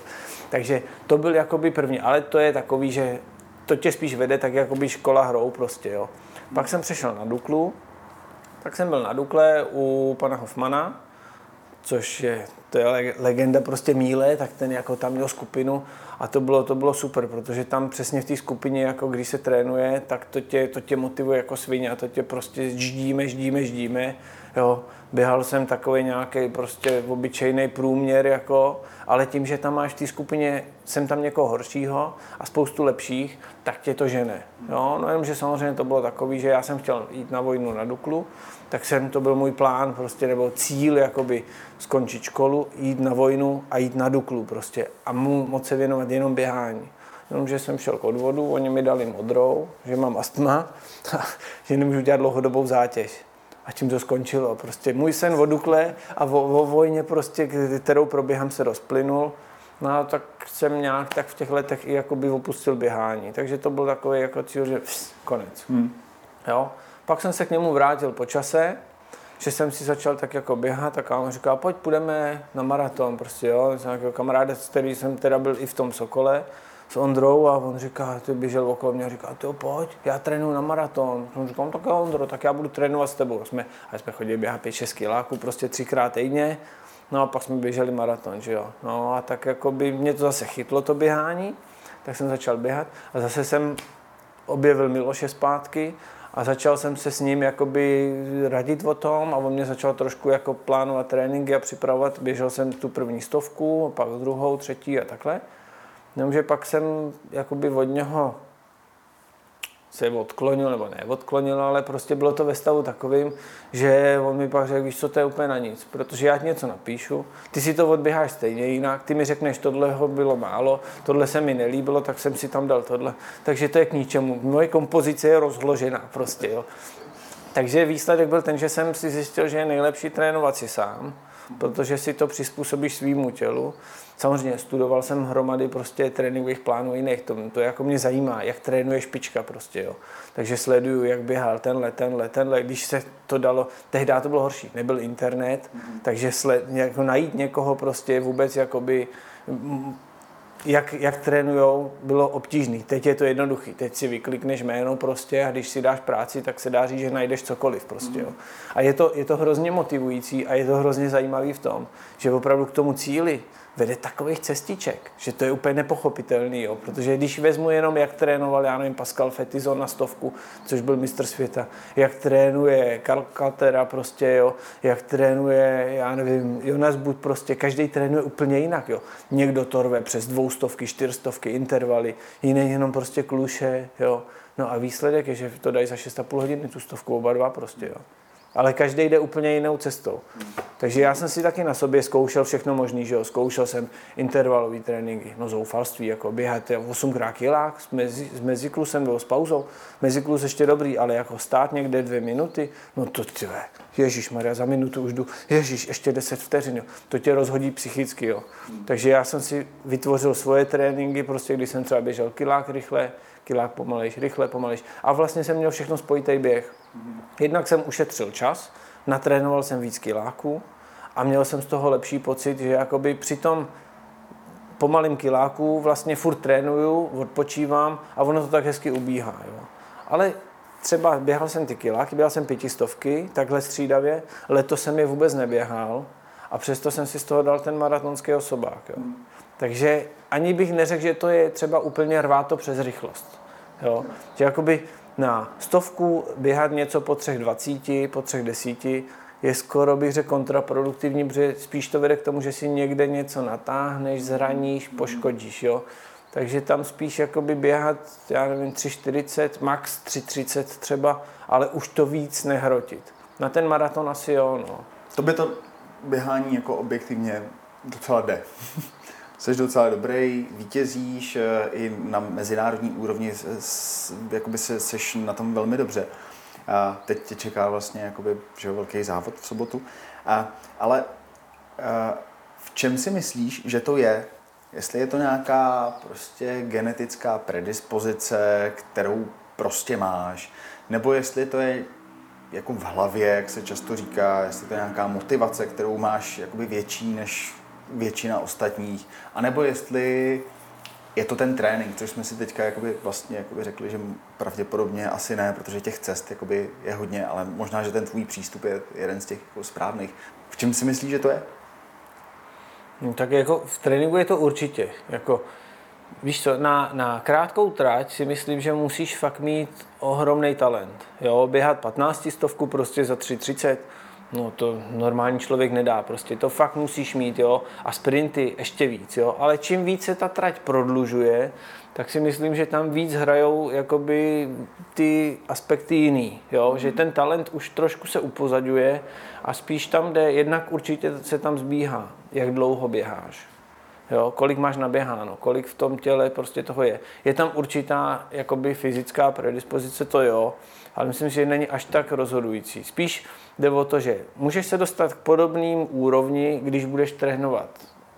Takže to byl jakoby první, ale to je takový, že to tě spíš vede tak jakoby škola hrou prostě, jo. Pak jsem přešel na Duklu, tak jsem byl na Dukle u pana Hoffmana, což je, to je legenda prostě míle, tak ten jako tam měl skupinu a to bylo, to bylo super, protože tam přesně v té skupině, jako když se trénuje, tak to tě, to tě motivuje jako svině a to tě prostě ždíme, ždíme, ždíme, jo. Běhal jsem takový nějaký prostě obyčejný průměr, jako, ale tím, že tam máš v té skupině, jsem tam někoho horšího a spoustu lepších, tak tě to žene. Jo? No jenom, že samozřejmě to bylo takový, že já jsem chtěl jít na vojnu na Duklu, tak jsem, to byl můj plán, prostě, nebo cíl, jakoby skončit školu, jít na vojnu a jít na Duklu prostě a mu moc se věnovat jenom běhání. Jenomže jsem šel k odvodu, oni mi dali modrou, že mám astma, že nemůžu dělat dlouhodobou zátěž. A tím to skončilo. Prostě můj sen o Dukle a o, o vojně, prostě, kterou proběhám, se rozplynul. No a tak jsem nějak tak v těch letech i jakoby opustil běhání. Takže to byl takový jako cíl, že pš, konec. Hmm. Jo? Pak jsem se k němu vrátil po čase, že jsem si začal tak jako běhat, tak on říká, pojď půjdeme na maraton, prostě jo, jsem nějakého kamaráda, který jsem teda byl i v tom Sokole, s Ondrou a on říká, ty běžel okolo mě a říká, ty pojď, já trénuji na maraton. On říká, no tak Ondro, tak já budu trénovat s tebou. Jsme, a jsme chodili běhat 5-6 kiláků, prostě třikrát týdně. No a pak jsme běželi maraton, že jo. No a tak jako by mě to zase chytlo to běhání, tak jsem začal běhat a zase jsem objevil Miloše zpátky a začal jsem se s ním jakoby radit o tom a on mě začal trošku jako plánovat tréninky a připravovat. Běžel jsem tu první stovku, pak druhou, třetí a takhle. Jenomže pak jsem jakoby od něho se odklonil, nebo ne odklonil, ale prostě bylo to ve stavu takovým, že on mi pak řekl, víš co, to je úplně na nic, protože já ti něco napíšu, ty si to odběháš stejně jinak, ty mi řekneš, tohle bylo málo, tohle se mi nelíbilo, tak jsem si tam dal tohle. Takže to je k ničemu. Moje kompozice je rozložená prostě, jo. Takže výsledek byl ten, že jsem si zjistil, že je nejlepší trénovat si sám, protože si to přizpůsobíš svýmu tělu. Samozřejmě studoval jsem hromady prostě tréninkových plánů jiných, to, to jako mě zajímá, jak trénuje špička prostě, jo. Takže sleduju, jak běhal tenhle, tenhle, tenhle, když se to dalo, tehdy to bylo horší, nebyl internet, mm-hmm. takže sled, jako najít někoho prostě vůbec jakoby jak, jak trénujou, bylo obtížný. Teď je to jednoduchý. Teď si vyklikneš jméno prostě a když si dáš práci, tak se dá říct, že najdeš cokoliv prostě. Jo. A je to, je to hrozně motivující a je to hrozně zajímavý v tom, že opravdu k tomu cíli vede takových cestiček, že to je úplně nepochopitelný, jo? protože když vezmu jenom, jak trénoval, já nevím, Pascal Fetizon na stovku, což byl mistr světa, jak trénuje Karl Kaltera prostě, jo? jak trénuje, já nevím, Jonas Bud prostě, každý trénuje úplně jinak, jo? někdo to rve přes dvoustovky, čtyřstovky, intervaly, jiný jenom prostě kluše, jo? no a výsledek je, že to dají za 6,5 hodiny tu stovku oba dva prostě, jo? Ale každý jde úplně jinou cestou. Takže já jsem si taky na sobě zkoušel všechno možné, že jo. Zkoušel jsem intervalový tréninky, no zoufalství, jako běhat 8 krát kilák s, mezi, s meziklusem nebo s pauzou. Meziklus ještě dobrý, ale jako stát někde dvě minuty, no to ty Ježíš Maria, za minutu už jdu, Ježíš, ještě 10 vteřin, jo. to tě rozhodí psychicky. Jo. Takže já jsem si vytvořil svoje tréninky, prostě když jsem třeba běžel kilák rychle, kilák pomalejš, rychle, pomalejš. A vlastně jsem měl všechno spojitý běh. Jednak jsem ušetřil čas, natrénoval jsem víc kiláků a měl jsem z toho lepší pocit, že jakoby při tom pomalým kiláku vlastně furt trénuju, odpočívám a ono to tak hezky ubíhá. Jo. Ale třeba běhal jsem ty kiláky, běhal jsem pětistovky, takhle střídavě, letos jsem je vůbec neběhal a přesto jsem si z toho dal ten maratonský osobák. Jo. Takže ani bych neřekl, že to je třeba úplně rvát to přes rychlost. Jo. Že jakoby na stovku běhat něco po třech dvacíti, po třech desíti, je skoro bych řekl kontraproduktivní, protože spíš to vede k tomu, že si někde něco natáhneš, zraníš, poškodíš, jo. Takže tam spíš jakoby běhat, já nevím, 3,40, max 3,30 třeba, ale už to víc nehrotit. Na ten maraton asi jo, no. To by to běhání jako objektivně docela jde. Jsi docela dobrý, vítězíš eh, i na mezinárodní úrovni, jakoby se, seš na tom velmi dobře. A teď tě čeká vlastně jakoby, že velký závod v sobotu. A, ale a, v čem si myslíš, že to je? Jestli je to nějaká prostě genetická predispozice, kterou prostě máš, nebo jestli to je jako v hlavě, jak se často říká, jestli to je nějaká motivace, kterou máš jakoby větší než většina ostatních, anebo jestli je to ten trénink, což jsme si teďka jakoby vlastně jakoby řekli, že pravděpodobně asi ne, protože těch cest jakoby je hodně, ale možná, že ten tvůj přístup je jeden z těch jako správných. V čem si myslíš, že to je? No, tak jako v tréninku je to určitě. Jako, víš co, na, na krátkou trať si myslím, že musíš fakt mít ohromný talent. Jo, běhat 15 stovku prostě za 3.30, No to normální člověk nedá, prostě to fakt musíš mít, jo, a sprinty ještě víc, jo, ale čím víc se ta trať prodlužuje, tak si myslím, že tam víc hrajou jakoby ty aspekty jiný, jo, že ten talent už trošku se upozaduje a spíš tam jde, jednak určitě se tam zbíhá, jak dlouho běháš, jo, kolik máš naběháno, kolik v tom těle prostě toho je. Je tam určitá jakoby fyzická predispozice, to jo, ale myslím, že není až tak rozhodující. Spíš jde o to, že můžeš se dostat k podobným úrovni, když budeš trénovat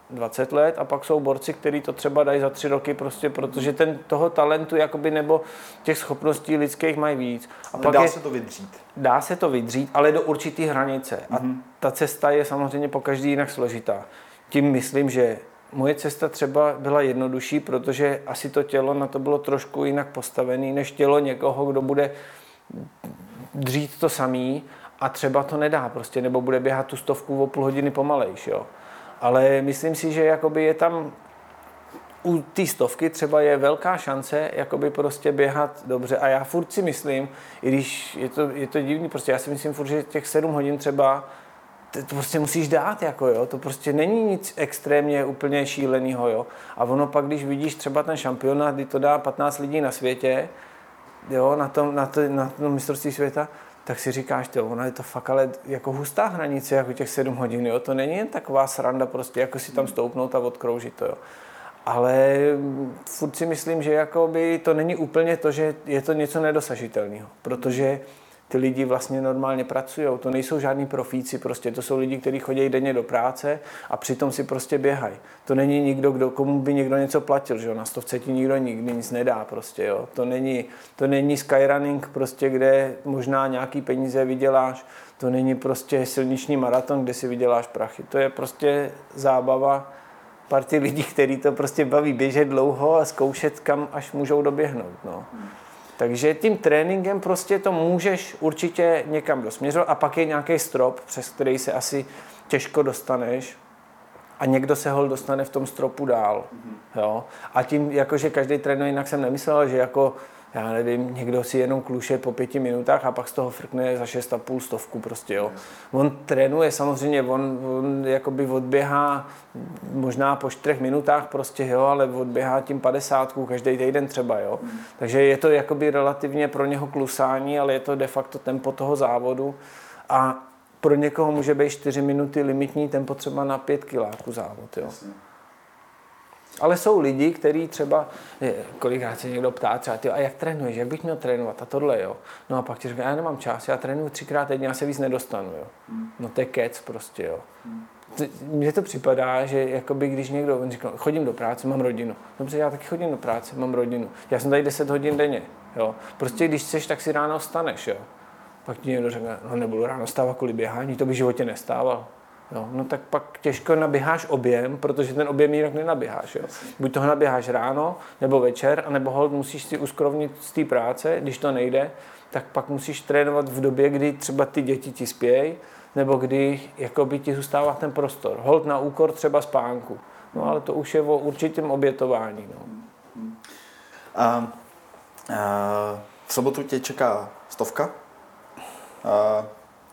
20 let a pak jsou borci, kteří to třeba dají za tři roky prostě, protože ten toho talentu jakoby nebo těch schopností lidských mají víc. A pak dá je, se to vydřít. Dá se to vydřít, ale do určitý hranice. A mm-hmm. ta cesta je samozřejmě po každý jinak složitá. Tím myslím, že moje cesta třeba byla jednodušší, protože asi to tělo na to bylo trošku jinak postavené, než tělo někoho, kdo bude dřít to samý a třeba to nedá prostě, nebo bude běhat tu stovku o půl hodiny pomalejš, jo. Ale myslím si, že jakoby je tam u té stovky třeba je velká šance jakoby prostě běhat dobře a já furt si myslím, i když je to, je to divný, prostě já si myslím furt, že těch sedm hodin třeba to prostě musíš dát, jako jo, to prostě není nic extrémně úplně šíleného, jo. A ono pak, když vidíš třeba ten šampionát, kdy to dá 15 lidí na světě, jo, na tom, na to, na tom mistrovství světa, tak si říkáš, to, ona je to fakt ale jako hustá hranice, jako těch 7 hodin, jo? to není jen taková sranda, prostě jako si tam stoupnout a odkroužit to, jo. Ale furt si myslím, že jakoby to není úplně to, že je to něco nedosažitelného, protože ty lidi vlastně normálně pracují. To nejsou žádní profíci, prostě to jsou lidi, kteří chodí denně do práce a přitom si prostě běhají. To není nikdo, kdo, komu by někdo něco platil, že jo? na stovce ti nikdo nikdy nic nedá prostě, jo? To není, to není skyrunning prostě, kde možná nějaký peníze vyděláš, to není prostě silniční maraton, kde si vyděláš prachy. To je prostě zábava party lidí, kteří to prostě baví běžet dlouho a zkoušet, kam až můžou doběhnout. No. Takže tím tréninkem prostě to můžeš určitě někam dosměřovat a pak je nějaký strop, přes který se asi těžko dostaneš a někdo se hol dostane v tom stropu dál. Jo? A tím, jakože každý trénuje, jinak jsem nemyslel, že jako já nevím, někdo si jenom kluše po pěti minutách a pak z toho frkne za šest a půl stovku prostě, jo. On trénuje samozřejmě, on, on jakoby odběhá možná po čtyřech minutách prostě, jo, ale odběhá tím padesátku každý týden třeba, jo. Takže je to jakoby relativně pro něho klusání, ale je to de facto tempo toho závodu a pro někoho může být 4 minuty limitní tempo třeba na 5 kiláků závod, jo. Jasně. Ale jsou lidi, kteří třeba, kolikrát se někdo ptá třeba, ty, a jak trénuješ, jak bych měl trénovat a tohle, jo. No a pak ti říká, já nemám čas, já trénuji třikrát týdně, já se víc nedostanu, jo. Hmm. No to je kec prostě, jo. Mně to připadá, že jakoby, když někdo on říká, chodím do práce, mám rodinu. Dobře, já taky chodím do práce, mám rodinu. Já jsem tady 10 hodin denně, jo. Prostě když chceš, tak si ráno vstaneš, jo. Pak ti někdo řekne, no nebudu ráno stávat kvůli běhání, to by v životě nestával. Jo, no tak pak těžko naběháš objem, protože ten objem jinak nenaběháš. Jo. Buď toho naběháš ráno, nebo večer, anebo hold musíš si uskrovnit z té práce, když to nejde, tak pak musíš trénovat v době, kdy třeba ty děti ti spějí, nebo kdy jakoby ti zůstává ten prostor. Hold na úkor třeba spánku. No ale to už je o určitém obětování. No. A, a, v sobotu tě čeká stovka. A,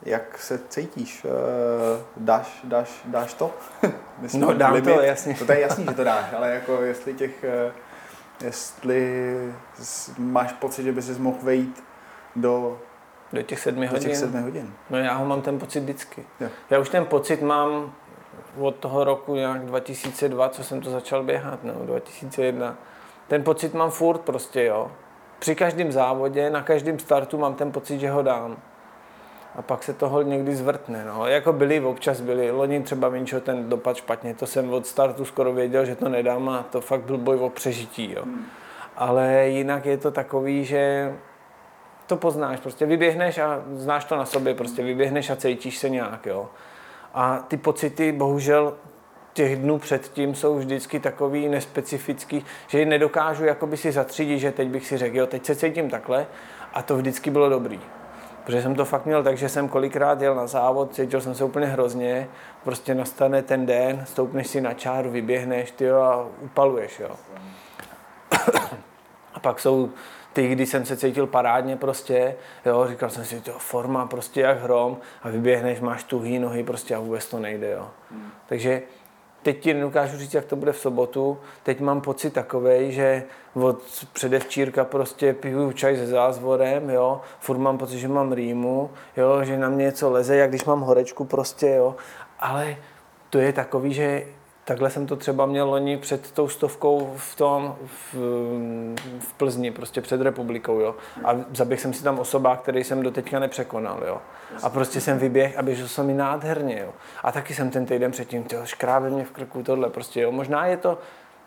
jak se cítíš? Eh, dáš, dáš, dáš to? Myslím, no dám limit. to, jasně. To je jasný, že to dáš, ale jako jestli těch, eh, jestli máš pocit, že by si mohl vejít do Do těch sedmi Do hodin? těch sedmi hodin. No já ho mám ten pocit vždycky. Jo. Já už ten pocit mám od toho roku nějak 2002, co jsem to začal běhat, nebo 2001. Ten pocit mám furt prostě, jo. Při každém závodě, na každém startu mám ten pocit, že ho dám. A pak se toho někdy zvrtne, no. Jako byli, občas byli. Loni třeba Vinčo ten dopad špatně, to jsem od startu skoro věděl, že to nedám a to fakt byl boj o přežití, jo. Ale jinak je to takový, že to poznáš, prostě vyběhneš a znáš to na sobě, prostě vyběhneš a cítíš se nějak, jo. A ty pocity, bohužel, těch dnů předtím jsou vždycky takový nespecifický, že nedokážu jakoby si zatřídit, že teď bych si řekl, jo, teď se cítím takhle a to vždycky bylo dobrý. Protože jsem to fakt měl tak, že jsem kolikrát jel na závod, cítil jsem se úplně hrozně, prostě nastane ten den, stoupneš si na čáru, vyběhneš tyjo, a upaluješ. Jo. A pak jsou ty, kdy jsem se cítil parádně prostě, jo, říkal jsem si, to forma prostě jak hrom a vyběhneš, máš tuhý nohy prostě a vůbec to nejde, jo. Hmm. Takže teď ti nedokážu říct, jak to bude v sobotu. Teď mám pocit takový, že od předevčírka prostě piju čaj se zázvorem, jo. Furt mám pocit, že mám rýmu, jo, že na mě něco leze, jak když mám horečku prostě, jo. Ale to je takový, že Takhle jsem to třeba měl loni před tou stovkou v tom, v, v Plzni, prostě před republikou, jo. A zaběh jsem si tam osoba, který jsem do teďka nepřekonal, jo. A prostě jsem vyběh a běžel jsem mi nádherně, jo. A taky jsem ten týden předtím, tyjo, škrábe mě v krku tohle, prostě, jo. Možná je to,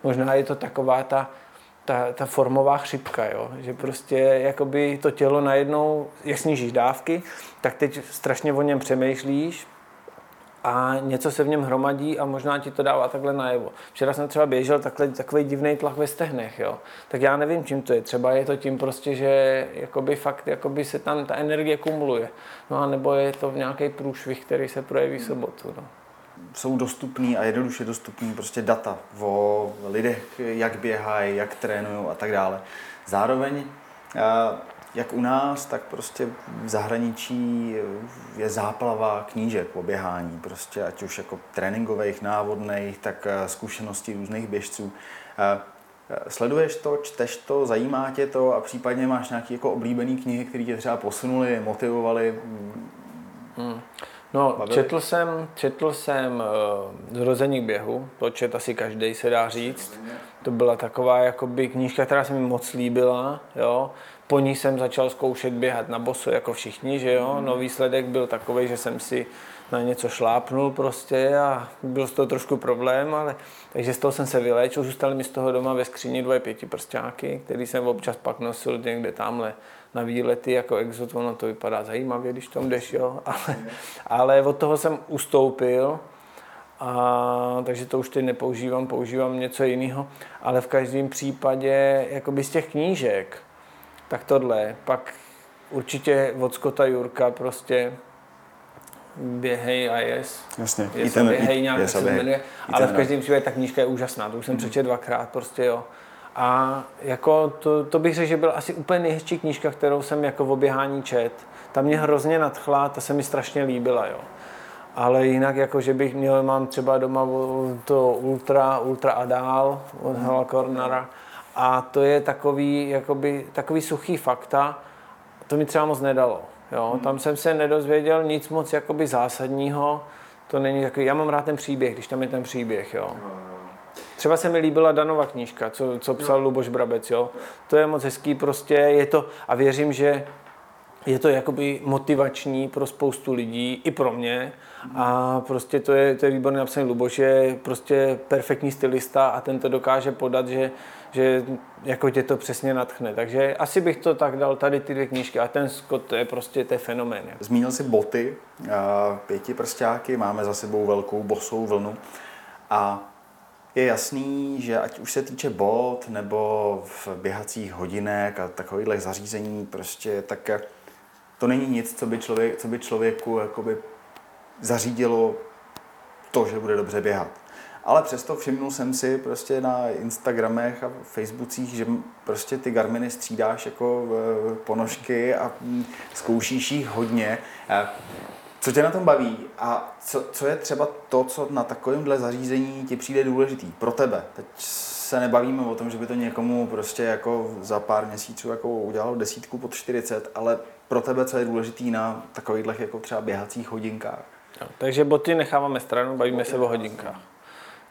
možná je to taková ta, ta, ta formová chřipka, jo? že prostě jakoby to tělo najednou, jak snížíš dávky, tak teď strašně o něm přemýšlíš, a něco se v něm hromadí a možná ti to dává takhle najevo. Včera jsem třeba běžel takhle, takový divný tlak ve stehnech, jo. Tak já nevím, čím to je. Třeba je to tím prostě, že jakoby fakt jakoby se tam ta energie kumuluje. No a nebo je to nějaký průšvih, který se projeví v sobotu. No. Jsou dostupný a jednoduše dostupný prostě data o lidech, jak běhají, jak trénují a tak dále. Zároveň jak u nás, tak prostě v zahraničí je záplava knížek o běhání, prostě ať už jako tréninkových, návodných, tak eh, zkušeností různých běžců. Eh, eh, sleduješ to, čteš to, zajímá tě to a případně máš nějaké jako oblíbené knihy, které tě třeba posunuli, motivovali? Hmm. No, bavili? četl jsem, četl jsem uh, Zrození k běhu, to čet asi každý se dá říct. To byla taková jakoby knížka, která se mi moc líbila, jo po ní jsem začal zkoušet běhat na boso jako všichni, že jo. No výsledek byl takový, že jsem si na něco šlápnul prostě a byl z toho trošku problém, ale takže z toho jsem se vylečil, zůstaly mi z toho doma ve skříni dvoje pětiprstáky, který jsem občas pak nosil někde tamhle na výlety jako exot, ono to vypadá zajímavě, když tam jdeš, jo, ale, ale od toho jsem ustoupil, a, takže to už teď nepoužívám, používám něco jiného, ale v každém případě jakoby z těch knížek, tak tohle. Pak určitě od Scotta Jurka prostě běhej a jes. Jasně. Yes, ten, běhej nějak, yes, se jmenuje. Ale v každém případě ta knížka je úžasná, to už jsem mm. přečetl dvakrát prostě, jo. A jako to, to bych řekl, že byl asi úplně nejhezčí knížka, kterou jsem jako v oběhání čet. Ta mě hrozně nadchla, ta se mi strašně líbila, jo. Ale jinak, jako že bych měl, mám třeba doma to Ultra, Ultra a dál od Hela Cornera a to je takový, jakoby, takový suchý fakta, to mi třeba moc nedalo. Jo? Hmm. Tam jsem se nedozvěděl nic moc jakoby zásadního, to není takový, já mám rád ten příběh, když tam je ten příběh, jo. Třeba se mi líbila Danova knížka, co, co psal Luboš Brabec, jo. To je moc hezký prostě, je to, a věřím, že je to jakoby motivační pro spoustu lidí, i pro mě. A prostě to je, to je výborně napsaný Luboš, je prostě perfektní stylista a ten to dokáže podat, že, že jako tě to přesně natchne. Takže asi bych to tak dal tady ty dvě knížky a ten Scott to je prostě to je fenomén. Zmínil si boty, pěti prstáky, máme za sebou velkou bosou vlnu a je jasný, že ať už se týče bot nebo v běhacích hodinek a takových zařízení, prostě tak to není nic, co by, člověk, co by člověku jakoby zařídilo to, že bude dobře běhat. Ale přesto všimnul jsem si prostě na Instagramech a Facebookích, že prostě ty Garminy střídáš jako ponožky a zkoušíš jich hodně. Co tě na tom baví a co, co je třeba to, co na takovémhle zařízení ti přijde důležitý pro tebe? Teď se nebavíme o tom, že by to někomu prostě jako za pár měsíců jako udělalo desítku pod 40, ale pro tebe, co je důležitý na takovýchhle jako třeba běhacích hodinkách? No, takže boty necháváme stranu, bavíme se o hodinkách.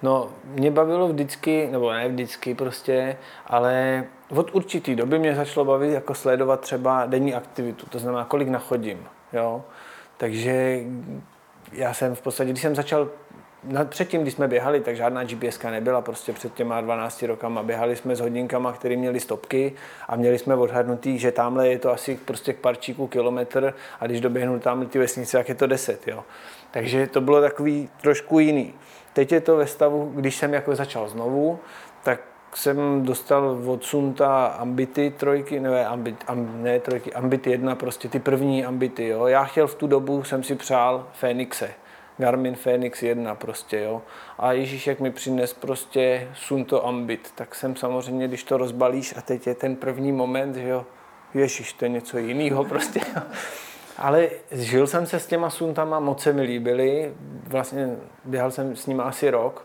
No, mě bavilo vždycky, nebo ne vždycky prostě, ale od určitý doby mě začalo bavit jako sledovat třeba denní aktivitu, to znamená, kolik nachodím, jo. Takže já jsem v podstatě, když jsem začal předtím, když jsme běhali, tak žádná GPS nebyla, prostě před těma 12 rokama běhali jsme s hodinkama, které měly stopky a měli jsme odhadnutý, že tamhle je to asi prostě k parčíku kilometr a když doběhnu tamhle ty vesnice, jak je to 10, jo. Takže to bylo takový trošku jiný. Teď je to ve stavu, když jsem jako začal znovu, tak jsem dostal od Sunta Ambity trojky, ne, ambit, am, ne trojky, Ambit jedna, prostě ty první Ambity, jo. Já chtěl v tu dobu, jsem si přál Fénixe, Garmin Fenix 1 prostě, jo. A Ježíš, jak mi přines prostě Sunto Ambit, tak jsem samozřejmě, když to rozbalíš a teď je ten první moment, že jo, Ježíš, to je něco jiného prostě, jo. Ale žil jsem se s těma suntama, moc se mi líbily. Vlastně běhal jsem s nimi asi rok,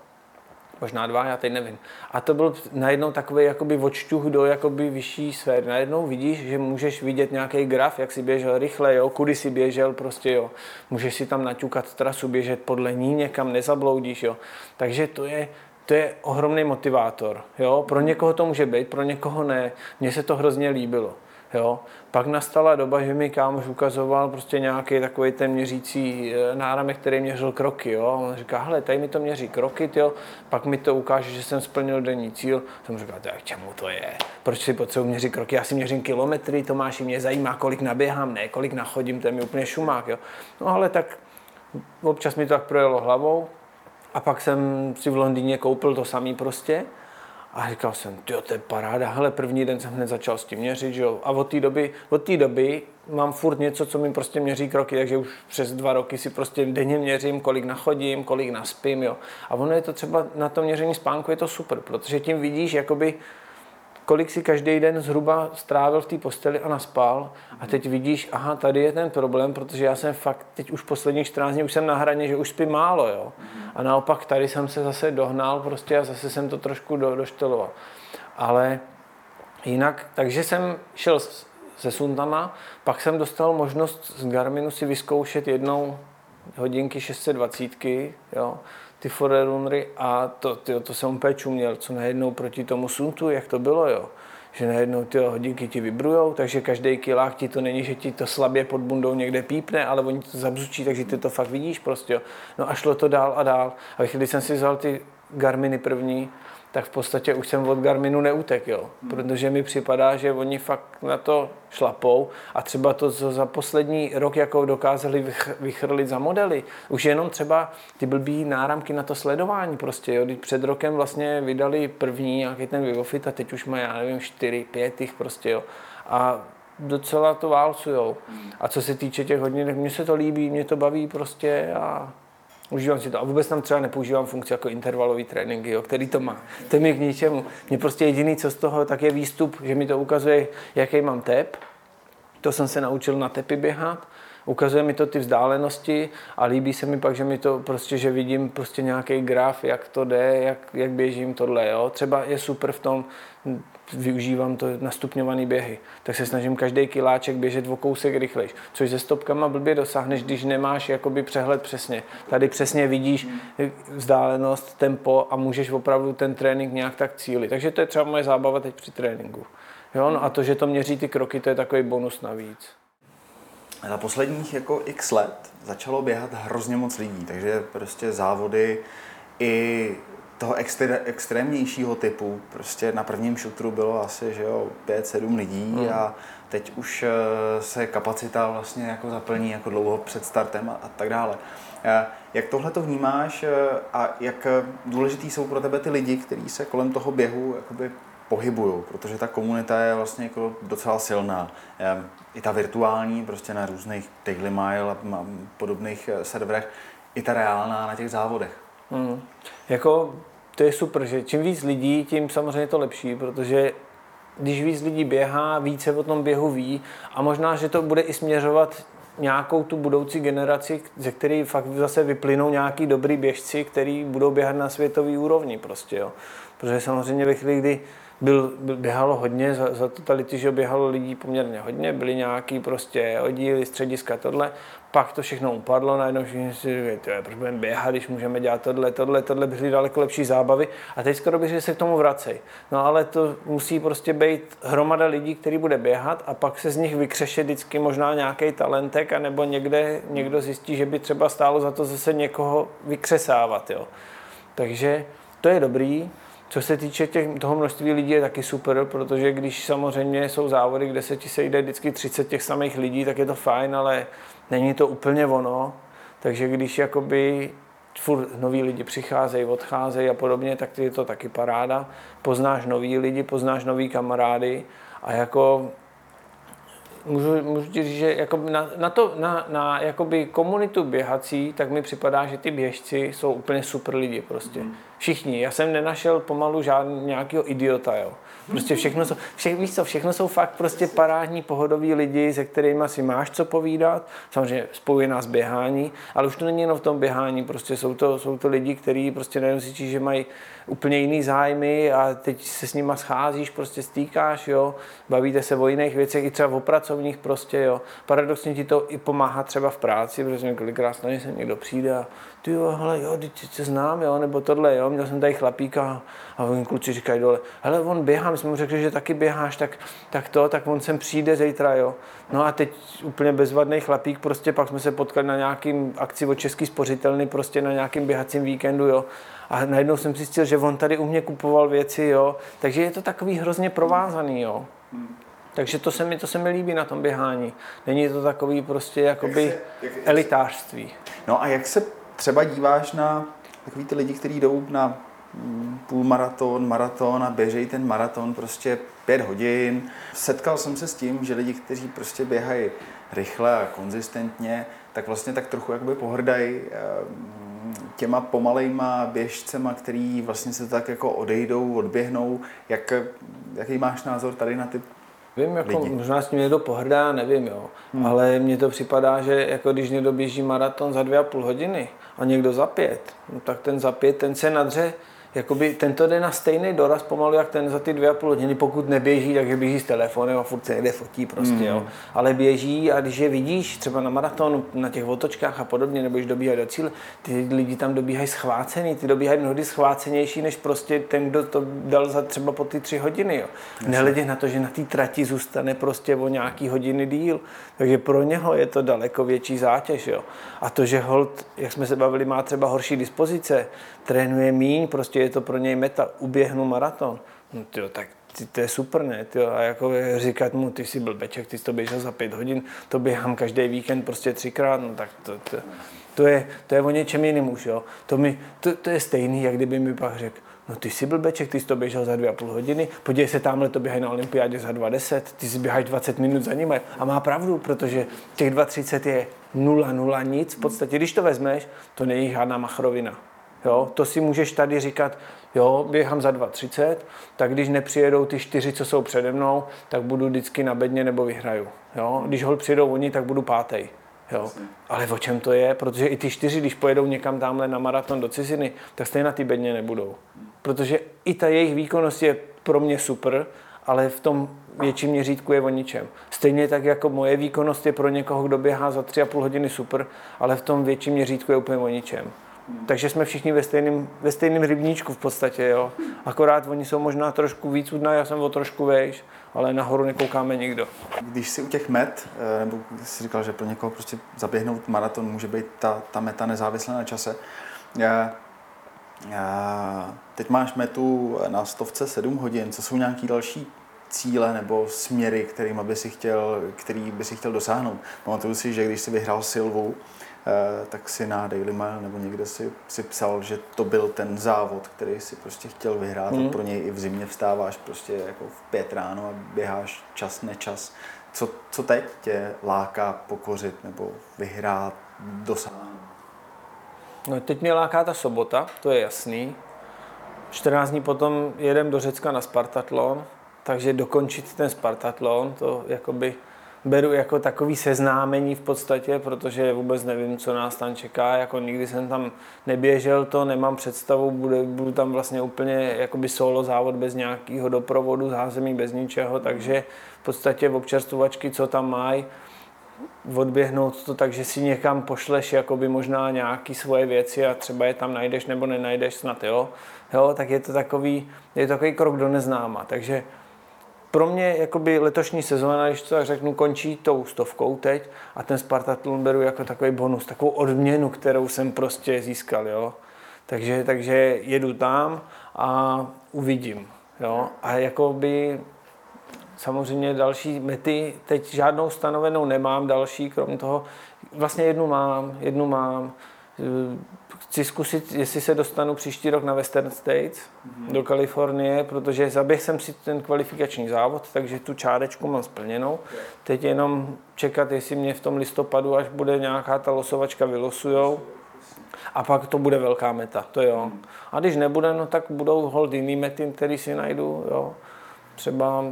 možná dva, já teď nevím. A to byl najednou takový jakoby odšťuch do jakoby vyšší sféry. Najednou vidíš, že můžeš vidět nějaký graf, jak si běžel rychle, jo, kudy si běžel, prostě jo. Můžeš si tam naťukat trasu, běžet podle ní, někam nezabloudíš, jo. Takže to je, to je ohromný motivátor. Jo? Pro někoho to může být, pro někoho ne. Mně se to hrozně líbilo. Jo. Pak nastala doba, že mi kámoš ukazoval prostě nějaký takový ten měřící eh, náramek, který měřil kroky. Jo. On říká, hele, tady mi to měří kroky, tyjo. pak mi to ukáže, že jsem splnil denní cíl. Jsem říkal, tak čemu to je? Proč si potřebuji měřit kroky? Já si měřím kilometry, máš mě zajímá, kolik naběhám, ne, kolik nachodím, to je mi úplně šumák. Jo. No ale tak občas mi to tak projelo hlavou. A pak jsem si v Londýně koupil to samý prostě a říkal jsem, jo, to je paráda, hele, první den jsem hned začal s tím měřit, že jo. A od té doby, od té doby mám furt něco, co mi prostě měří kroky, takže už přes dva roky si prostě denně měřím, kolik nachodím, kolik naspím, jo. A ono je to třeba na tom měření spánku je to super, protože tím vidíš, jakoby, kolik si každý den zhruba strávil v té posteli a naspal a teď vidíš, aha, tady je ten problém, protože já jsem fakt teď už posledních 14 dní už jsem na hraně, že už spím málo, jo. A naopak tady jsem se zase dohnal prostě a zase jsem to trošku do, došteloval. Ale jinak, takže jsem šel se suntama, pak jsem dostal možnost z Garminu si vyzkoušet jednou hodinky 620, jo, ty forerunnery a to, tyjo, to jsem úplně čuměl, co najednou proti tomu suntu, jak to bylo, jo. Že najednou ty hodinky ti vybrujou, takže každý kilák ti to není, že ti to slabě pod bundou někde pípne, ale oni to zabzučí, takže ty to fakt vidíš prostě, jo. No a šlo to dál a dál. A když jsem si vzal ty Garminy první, tak v podstatě už jsem od Garminu neutek, jo. Protože mi připadá, že oni fakt na to šlapou a třeba to, co za poslední rok jako dokázali vychrlit za modely, už jenom třeba ty blbý náramky na to sledování prostě, jo. Když před rokem vlastně vydali první nějaký ten Vivofit a teď už má, já nevím, čtyři, pět jich prostě, jo. A docela to válcujou. A co se týče těch hodin, mně se to líbí, mě to baví prostě a Užívám si to. A vůbec tam třeba nepoužívám funkci jako intervalový tréninky, jo, který to má. To mi k ničemu. Mně prostě jediný, co z toho, tak je výstup, že mi to ukazuje, jaký mám tep. To jsem se naučil na tepy běhat. Ukazuje mi to ty vzdálenosti a líbí se mi pak, že mi to prostě, že vidím prostě nějaký graf, jak to jde, jak, jak běžím tohle, jo. Třeba je super v tom, využívám to na stupňované běhy, tak se snažím každý kiláček běžet o kousek rychlejš, což se stopkama blbě dosáhneš, když nemáš jakoby přehled přesně. Tady přesně vidíš vzdálenost, tempo a můžeš opravdu ten trénink nějak tak cílit. Takže to je třeba moje zábava teď při tréninku. Jo, no a to, že to měří ty kroky, to je takový bonus navíc. Za posledních jako x let začalo běhat hrozně moc lidí, takže prostě závody i toho extré, extrémnějšího typu. Prostě na prvním šutru bylo asi že jo, 5-7 lidí mm. a teď už eh, se kapacita vlastně jako zaplní jako dlouho před startem a, a tak dále. Eh, jak tohle to vnímáš eh, a jak důležitý jsou pro tebe ty lidi, kteří se kolem toho běhu jakoby pohybují, protože ta komunita je vlastně jako docela silná. I ta virtuální, prostě na různých Daily Mile a podobných serverech, i ta reálná na těch závodech. Mm. Jako to je super, že čím víc lidí, tím samozřejmě to lepší, protože když víc lidí běhá, více o tom běhu ví a možná, že to bude i směřovat nějakou tu budoucí generaci, ze které fakt zase vyplynou nějaký dobrý běžci, který budou běhat na světový úrovni prostě, jo. Protože samozřejmě ve chvíli, kdy byl, byl, běhalo hodně, za, za totality, že běhalo lidí poměrně hodně, byly nějaký prostě oddíly, střediska, tohle, pak to všechno upadlo, najednou všichni si říkali, proč budeme běhat, když můžeme dělat tohle, tohle, tohle, byly daleko lepší zábavy a teď skoro bych se k tomu vracej. No ale to musí prostě být hromada lidí, který bude běhat a pak se z nich vykřeše vždycky možná nějaký talentek, anebo někde někdo zjistí, že by třeba stálo za to zase někoho vykřesávat, jo. Takže to je dobrý. Co se týče těch, toho množství lidí, je taky super, protože když samozřejmě jsou závody, kde se ti sejde vždycky 30 těch samých lidí, tak je to fajn, ale není to úplně ono. Takže když jakoby furt noví lidi přicházejí, odcházejí a podobně, tak je to taky paráda. Poznáš nový lidi, poznáš nový kamarády a jako můžu, můžu ti říct, že jako na, na, to, na, na jakoby komunitu běhací, tak mi připadá, že ty běžci jsou úplně super lidi prostě. Mm. Všichni. Já jsem nenašel pomalu žádný nějakého idiota, jo. Prostě všechno jsou, vše, víš co, všechno jsou fakt prostě parádní, pohodoví lidi, se kterými si máš co povídat. Samozřejmě spojuje nás běhání, ale už to není jenom v tom běhání, prostě jsou to, jsou to lidi, kteří prostě si že mají úplně jiný zájmy a teď se s nima scházíš, prostě stýkáš, jo, bavíte se o jiných věcech, i třeba o pracovních prostě, jo. Paradoxně ti to i pomáhá třeba v práci, protože několikrát na se někdo přijde a ty jo, hele, jo, teď se znám, jo, nebo tohle, jo, měl jsem tady chlapíka a oni kluci říkají dole, hele, on běhá, my jsme mu řekli, že taky běháš, tak, tak to, tak on sem přijde zítra, jo. No a teď úplně bezvadný chlapík, prostě pak jsme se potkali na nějakým akci od Český spořitelny, prostě na nějakým běhacím víkendu, jo. A najednou jsem zjistil, že on tady u mě kupoval věci, jo. Takže je to takový hrozně provázaný, jo. Takže to se mi, to se mi líbí na tom běhání. Není to takový prostě jakoby jak se, jak, elitářství. No a jak se třeba díváš na takový ty lidi, kteří jdou na mm, půlmaraton, maraton a běžejí ten maraton prostě pět hodin. Setkal jsem se s tím, že lidi, kteří prostě běhají rychle a konzistentně, tak vlastně tak trochu jakoby pohrdají eh, těma pomalejma běžcema, který vlastně se tak jako odejdou, odběhnou. Jak, jaký máš názor tady na ty Vím, jako lidi. možná s tím někdo pohrdá, nevím, jo. Hmm. Ale mně to připadá, že jako když někdo běží maraton za dvě a půl hodiny a někdo za pět, no tak ten za pět, ten se nadře jakoby tento jde na stejný doraz pomalu, jak ten za ty dvě a půl hodiny, pokud neběží, takže běží s telefonem a furt se někde fotí prostě, mm. jo. Ale běží a když je vidíš třeba na maratonu, na těch otočkách a podobně, nebo když dobíhají do cíle, ty lidi tam dobíhají schvácený, ty dobíhají mnohdy schvácenější, než prostě ten, kdo to dal za třeba po ty tři hodiny, jo. Nehledě na to, že na té trati zůstane prostě o nějaký hodiny díl, takže pro něho je to daleko větší zátěž, jo. A to, že hold, jak jsme se bavili, má třeba horší dispozice, trénuje míň, prostě je to pro něj meta, uběhnu maraton. No tyjo, tak ty, to je super, ne? Tyjo, a jako říkat mu, ty jsi blbeček, ty jsi to běžel za pět hodin, to běhám každý víkend prostě třikrát, no tak to, to, to, je, to je o něčem jiným už, jo. To, mi, to, to je stejný, jak kdyby mi pak řekl, no ty jsi blbeček, ty jsi to běžel za dvě a půl hodiny, podívej se, tamhle to běhají na olympiádě za 2.10, ty si běháš 20 minut za nimi. A má pravdu, protože těch 2.30 je nula, nula, nic. V podstatě, když to vezmeš, to není žádná machrovina. Jo, to si můžeš tady říkat, jo, běhám za 2.30, tak když nepřijedou ty čtyři, co jsou přede mnou, tak budu vždycky na bedně nebo vyhraju. Jo? Když hol přijedou oni, tak budu pátej. Jo. Ale o čem to je? Protože i ty čtyři, když pojedou někam tamhle na maraton do ciziny, tak stejně na ty bedně nebudou. Protože i ta jejich výkonnost je pro mě super, ale v tom větším měřítku je o ničem. Stejně tak jako moje výkonnost je pro někoho, kdo běhá za tři a půl hodiny super, ale v tom větším měřítku je úplně o ničem. Takže jsme všichni ve stejném, ve rybníčku v podstatě, jo. Akorát oni jsou možná trošku víc udná, já jsem o trošku vejš, ale nahoru nekoukáme nikdo. Když si u těch met, eh, nebo jsi říkal, že pro někoho prostě zaběhnout maraton může být ta, ta meta nezávislá na čase, já, já, teď máš metu na stovce 7 hodin, co jsou nějaký další cíle nebo směry, kterým by si chtěl, který by si chtěl dosáhnout. Pamatuju si, že když si vyhrál Silvu, tak si na Daily Mail nebo někde si, si psal, že to byl ten závod, který si prostě chtěl vyhrát mm. a pro něj i v zimě vstáváš prostě jako v pět ráno a běháš čas, nečas. Co, co teď tě láká pokořit nebo vyhrát, dosáhnout? No teď mě láká ta sobota, to je jasný. 14 dní potom jedem do Řecka na Spartatlon, takže dokončit ten Spartatlon, to jakoby beru jako takový seznámení v podstatě, protože vůbec nevím, co nás tam čeká, jako nikdy jsem tam neběžel to, nemám představu, budu, budu tam vlastně úplně jakoby solo závod bez nějakého doprovodu, zázemí bez ničeho, takže v podstatě občerstvovačky, co tam mají, odběhnout to tak, že si někam pošleš jakoby možná nějaký svoje věci a třeba je tam najdeš nebo nenajdeš snad, jo, jo tak je to takový, je to takový krok do neznáma, takže pro mě jakoby letošní sezóna, když to tak řeknu, končí tou stovkou teď a ten Spartatlon beru jako takový bonus, takovou odměnu, kterou jsem prostě získal, jo. Takže, takže jedu tam a uvidím, jo. A jakoby samozřejmě další mety, teď žádnou stanovenou nemám další, krom toho, vlastně jednu mám, jednu mám, chci zkusit, jestli se dostanu příští rok na Western States mm-hmm. do Kalifornie, protože zaběh jsem si ten kvalifikační závod, takže tu čárečku mám splněnou. Teď jenom čekat, jestli mě v tom listopadu, až bude nějaká ta losovačka, vylosujou. A pak to bude velká meta, to jo. A když nebude, no tak budou hold jiný mety, který si najdu, jo. Třeba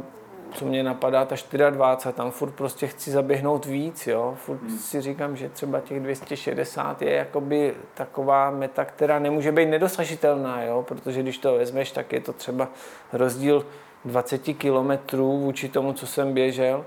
co mě napadá, ta 24, tam furt prostě chci zaběhnout víc, jo. Furt hmm. si říkám, že třeba těch 260 je jakoby taková meta, která nemůže být nedosažitelná, jo, protože když to vezmeš, tak je to třeba rozdíl 20 kilometrů vůči tomu, co jsem běžel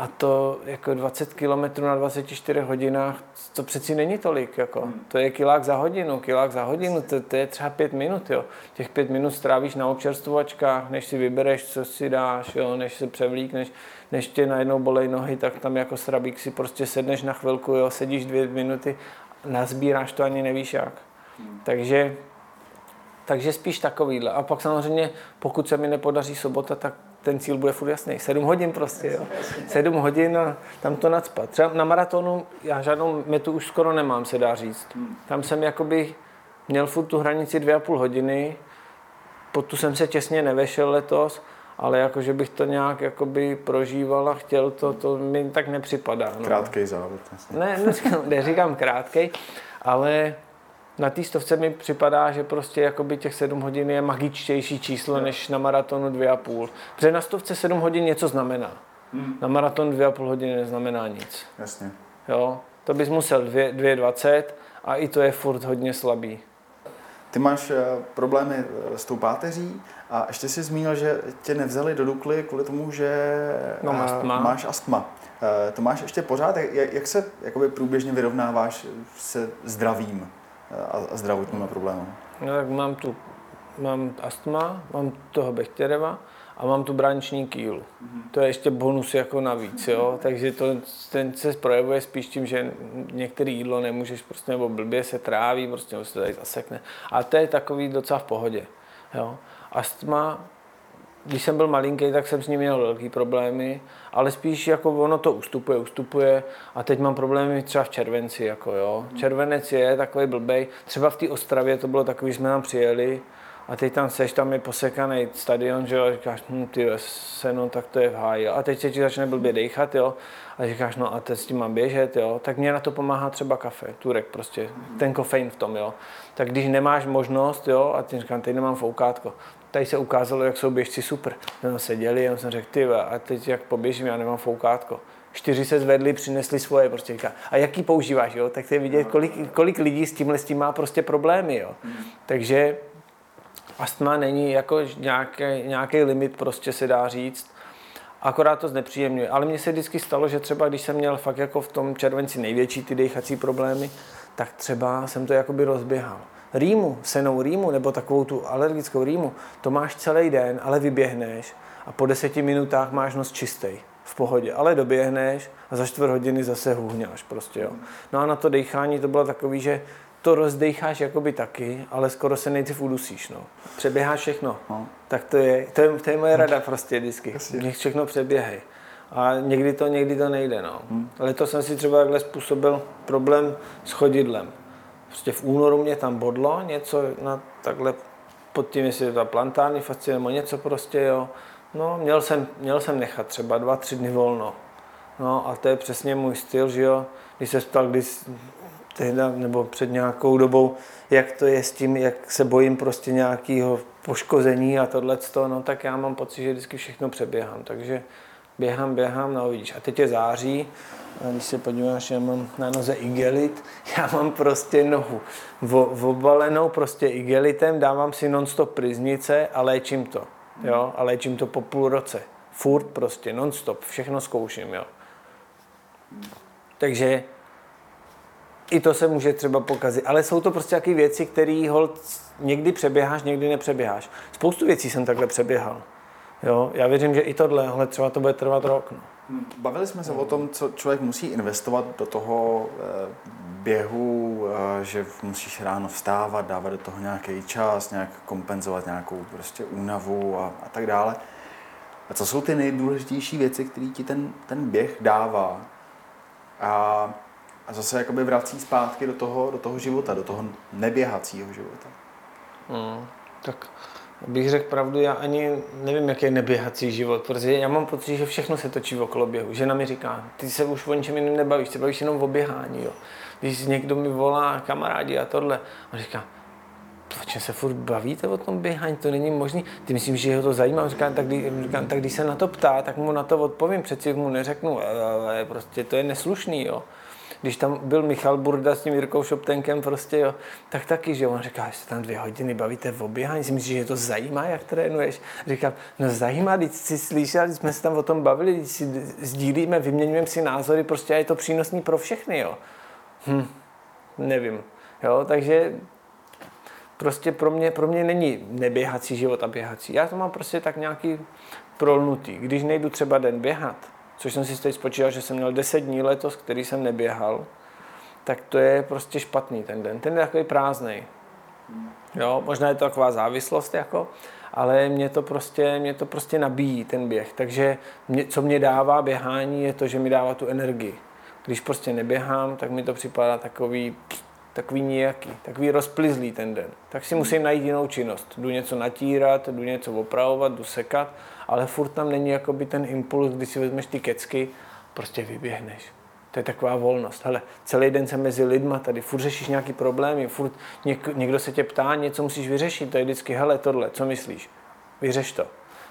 a to jako 20 km na 24 hodinách, to přeci není tolik. Jako. Hmm. To je kilák za hodinu, kilák za hodinu, to, to je třeba pět minut. Jo. Těch pět minut strávíš na občerstvovačkách, než si vybereš, co si dáš, jo, než se převlíkneš, než tě najednou bolej nohy, tak tam jako srabík si prostě sedneš na chvilku, jo, sedíš dvě minuty, nazbíráš to ani nevíš jak. Hmm. Takže takže spíš takovýhle. A pak samozřejmě, pokud se mi nepodaří sobota, tak ten cíl bude furt jasný. Sedm hodin prostě, jo. Sedm hodin a tam to nadspat. Třeba na maratonu já žádnou metu už skoro nemám, se dá říct. Tam jsem jakoby měl furt tu hranici dvě a půl hodiny, pod tu jsem se těsně nevešel letos, ale jako, že bych to nějak jakoby prožíval a chtěl to, to mi tak nepřipadá. No. Krátkej závod. Ne, neříkám, neříkám krátkej, ale na té stovce mi připadá, že prostě jakoby těch 7 hodin je magičtější číslo no. než na maratonu 2,5. Protože na stovce 7 hodin něco znamená. Hmm. Na maraton 2,5 hodiny neznamená nic. Jasně. Jo, to bys musel 2,20 a i to je furt hodně slabý. Ty máš eh, problémy eh, s tou páteří a ještě si zmínil, že tě nevzali do Dukly kvůli tomu, že no, astma. máš astma. To máš ještě pořád? Jak se jakoby průběžně vyrovnáváš se zdravím? A zdravotníma problémy? No tak mám tu mám astma, mám toho Bechtereva a mám tu brániční kýlu. Mm-hmm. To je ještě bonus jako navíc, jo? takže to, ten se projevuje spíš tím, že některé jídlo nemůžeš prostě, nebo blbě se tráví, prostě nebo se tady zasekne. A to je takový docela v pohodě. Jo? Astma když jsem byl malinký, tak jsem s ním měl velký problémy, ale spíš jako ono to ustupuje, ustupuje. A teď mám problémy třeba v červenci, jako jo. Červenec je takový blbej, třeba v té Ostravě to bylo takový, že jsme tam přijeli a teď tam seš, tam je posekaný stadion, že jo, a říkáš, hm, ty seno, tak to je v háji, a teď se ti začne blbě dechat, jo, a říkáš, no a teď s tím mám běžet, jo, tak mě na to pomáhá třeba kafe, turek prostě, ten kofein v tom, jo. Tak když nemáš možnost, jo, a ty říkám, teď nemám foukátko, tady se ukázalo, jak jsou běžci super. Tam seděli, já jsem řekl, ty a teď jak poběžím, já nemám foukátko. Čtyři se zvedli, přinesli svoje, prostě říká, a jaký používáš, jo? Tak to je vidět, kolik, kolik lidí s tímhle s tím má prostě problémy, jo. Takže astma není jako nějaký, nějaký limit, prostě se dá říct. Akorát to znepříjemňuje. Ale mně se vždycky stalo, že třeba když jsem měl fakt jako v tom červenci největší ty dechací problémy, tak třeba jsem to jakoby rozběhal rýmu, senou rýmu nebo takovou tu alergickou rýmu, to máš celý den, ale vyběhneš a po deseti minutách máš nos čistý v pohodě, ale doběhneš a za čtvrt hodiny zase hůňáš prostě, jo. No a na to dechání to bylo takový, že to rozdecháš jakoby taky, ale skoro se nejdřív udusíš, no. Přeběháš všechno. No. Tak to je, to je, to je moje rada prostě vždycky. Nech všechno přeběhej. A někdy to, někdy to nejde, no. Hmm. Letos jsem si třeba takhle způsobil problém s chodidlem. Prostě v únoru mě tam bodlo něco na takhle pod tím, jestli je to plantární fascie nebo něco prostě, jo. No, měl jsem, měl jsem nechat třeba dva, tři dny volno. No a to je přesně můj styl, že jo. Když se ptal, když tehda, nebo před nějakou dobou, jak to je s tím, jak se bojím prostě nějakého poškození a tohle, no tak já mám pocit, že vždycky všechno přeběhám. Takže běhám, běhám, no vidíš. A teď je září, a když se podíváš, já mám na noze igelit, já mám prostě nohu obalenou prostě igelitem, dávám si non-stop priznice a léčím to. Jo? A léčím to po půl roce. Furt prostě, non-stop, všechno zkouším, jo. Takže i to se může třeba pokazit. Ale jsou to prostě takové věci, které hold někdy přeběháš, někdy nepřeběháš. Spoustu věcí jsem takhle přeběhal. Jo, já věřím, že i tohle, třeba to bude trvat rok. No. Bavili jsme se o tom, co člověk musí investovat do toho eh, běhu, eh, že musíš ráno vstávat, dávat do toho nějaký čas, nějak kompenzovat nějakou prostě únavu a, a tak dále. A co jsou ty nejdůležitější věci, které ti ten, ten běh dává a, a zase jakoby vrací zpátky do toho, do toho života, do toho neběhacího života? Hmm, tak bych řekl pravdu, já ani nevím, jaký je neběhací život, protože já mám pocit, že všechno se točí okolo běhu. Žena mi říká, ty se už o ničem jiném nebavíš, ty bavíš jenom o běhání. Jo. Když někdo mi volá, kamarádi a tohle, on říká, proč se furt bavíte o tom běhání, to není možné. Ty myslím, že ho to zajímá. Říkám, tak, říkám, tak když se na to ptá, tak mu na to odpovím, přeci mu neřeknu, ale prostě to je neslušný, jo když tam byl Michal Burda s tím Jirkou Šoptenkem prostě, jo, tak taky, že on říká, že se tam dvě hodiny bavíte v oběhání, si myslíš, že to zajímá, jak trénuješ? Říkám, no zajímá, když jsi slyšel, když jsme se tam o tom bavili, když si sdílíme, vyměňujeme si názory, prostě je to přínosný pro všechny, jo. Hm, nevím, jo, takže prostě pro mě, pro mě není neběhací život a běhací. Já to mám prostě tak nějaký prolnutý. Když nejdu třeba den běhat, což jsem si teď spočítal, že jsem měl 10 dní letos, který jsem neběhal, tak to je prostě špatný ten den. Ten je takový prázdný. Jo, možná je to taková závislost, jako, ale mě to prostě, mě to prostě nabíjí ten běh. Takže mě, co mě dává běhání, je to, že mi dává tu energii. Když prostě neběhám, tak mi to připadá takový, takový nějaký, takový rozplizlý ten den. Tak si musím najít jinou činnost. Jdu něco natírat, jdu něco opravovat, jdu sekat ale furt tam není jakoby ten impuls, když si vezmeš ty kecky, prostě vyběhneš. To je taková volnost. Hele, celý den se mezi lidma tady, furt řešíš nějaký problémy, furt něk, někdo se tě ptá, něco musíš vyřešit, to je vždycky, hele, tohle, co myslíš? Vyřeš to.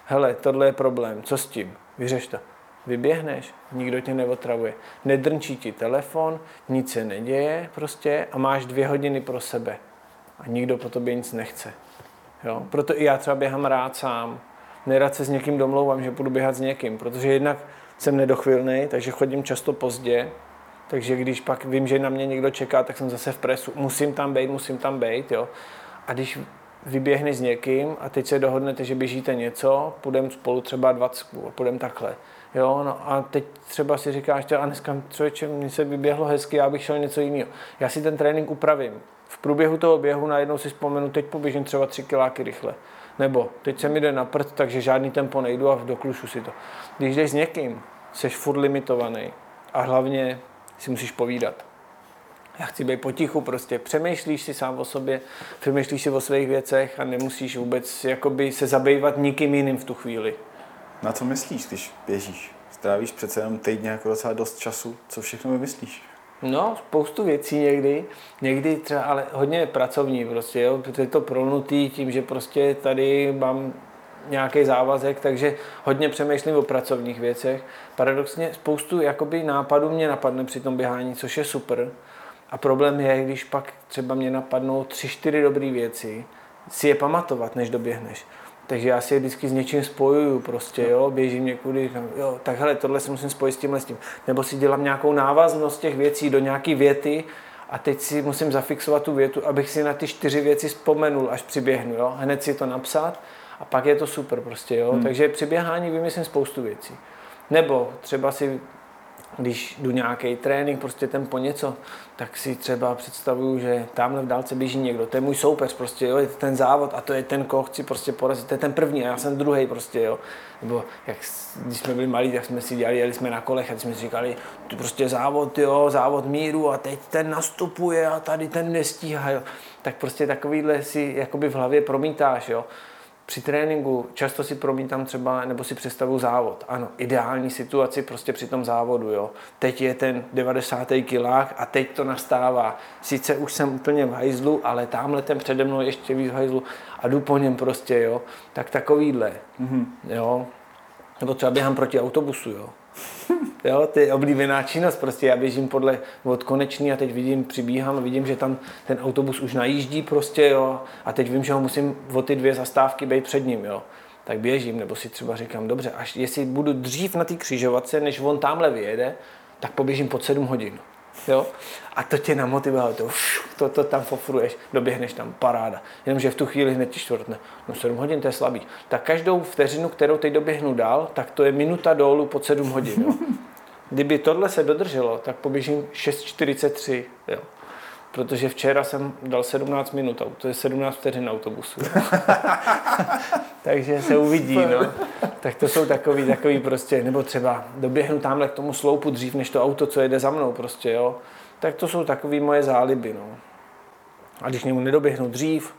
Hele, tohle je problém, co s tím? Vyřeš to. Vyběhneš, nikdo tě neotravuje. Nedrnčí ti telefon, nic se neděje prostě a máš dvě hodiny pro sebe. A nikdo po tobě nic nechce. Jo? Proto i já třeba běhám rád sám, nerad se s někým domlouvám, že budu běhat s někým, protože jednak jsem nedochvilný, takže chodím často pozdě, takže když pak vím, že na mě někdo čeká, tak jsem zase v presu. Musím tam být, musím tam být, jo. A když vyběhneš s někým a teď se dohodnete, že běžíte něco, půjdeme spolu třeba 20, půjdeme takhle. Jo, no a teď třeba si říkáš, a dneska člověče, mi se vyběhlo hezky, já bych šel něco jiného. Já si ten trénink upravím. V průběhu toho běhu najednou si vzpomenu, teď poběžím třeba 3 kiláky rychle. Nebo teď se mi jde na prd, takže žádný tempo nejdu a doklušu si to. Když jdeš s někým, jsi furt limitovaný a hlavně si musíš povídat. Já chci být potichu, prostě přemýšlíš si sám o sobě, přemýšlíš si o svých věcech a nemusíš vůbec jakoby se zabývat nikým jiným v tu chvíli. Na co myslíš, když běžíš? Strávíš přece jenom týdně jako docela dost času. Co všechno vymyslíš? No, spoustu věcí někdy, někdy třeba, ale hodně pracovní prostě, jo, je to prolnutý tím, že prostě tady mám nějaký závazek, takže hodně přemýšlím o pracovních věcech. Paradoxně spoustu jakoby nápadů mě napadne při tom běhání, což je super. A problém je, když pak třeba mě napadnou tři, čtyři dobré věci, si je pamatovat, než doběhneš. Takže já si je vždycky s něčím spojuju prostě, jo, běžím někudy, jo, tak hele, tohle si musím spojit s tímhle s tím. Nebo si dělám nějakou návaznost těch věcí do nějaký věty a teď si musím zafixovat tu větu, abych si na ty čtyři věci vzpomenul, až přiběhnu, jo, hned si to napsat a pak je to super prostě, jo. Hmm. Takže při běhání vymyslím spoustu věcí. Nebo třeba si když jdu nějaký trénink, prostě ten po něco, tak si třeba představuju, že tamhle v dálce běží někdo, to je můj soupeř, prostě, jo, je to ten závod a to je ten, koho chci prostě porazit, to je ten první a já jsem druhý prostě, jo. Nebo jak, když jsme byli malí, tak jsme si dělali, jeli jsme na kolech a jsme si říkali, to prostě závod, jo, závod míru a teď ten nastupuje a tady ten nestíhá, jo. Tak prostě takovýhle si jakoby v hlavě promítáš, jo při tréninku často si promítám třeba, nebo si představu závod. Ano, ideální situaci prostě při tom závodu, jo. Teď je ten 90. kilák a teď to nastává. Sice už jsem úplně v hajzlu, ale tamhle ten přede mnou ještě víc v hajzlu a jdu po něm prostě, jo. Tak takovýhle, mm-hmm. jo. Nebo třeba běhám proti autobusu, jo. Jo, je oblíbená činnost, prostě já běžím podle od konečný a teď vidím, přibíhám a vidím, že tam ten autobus už najíždí prostě, jo, a teď vím, že ho musím o ty dvě zastávky být před ním, jo. Tak běžím, nebo si třeba říkám, dobře, až jestli budu dřív na té křižovatce, než on tamhle vyjede, tak poběžím pod 7 hodin. Jo? A to tě namotivuje, to, to, to tam fofruješ, doběhneš tam, paráda. Jenomže v tu chvíli hned ti čtvrtne, no 7 hodin to je slabý. Tak každou vteřinu, kterou teď doběhnu dál, tak to je minuta dolů pod 7 hodin. Jo? Kdyby tohle se dodrželo, tak poběžím 6.43. Jo? Protože včera jsem dal 17 minut, to je 17 vteřin autobusu. Takže se uvidí, no. Tak to jsou takový, takový prostě, nebo třeba doběhnu tamhle k tomu sloupu dřív, než to auto, co jede za mnou prostě, jo. Tak to jsou takový moje záliby, no. A když němu nedoběhnu dřív,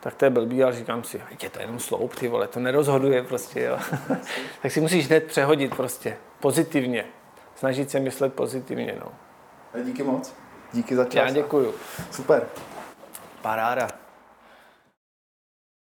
tak to je blbý, ale říkám si, je to jenom sloup, ty vole, to nerozhoduje prostě, jo. tak si musíš hned přehodit prostě, pozitivně. Snažit se myslet pozitivně, no. Díky moc. Díky za čas. Já děkuju. Super. Paráda.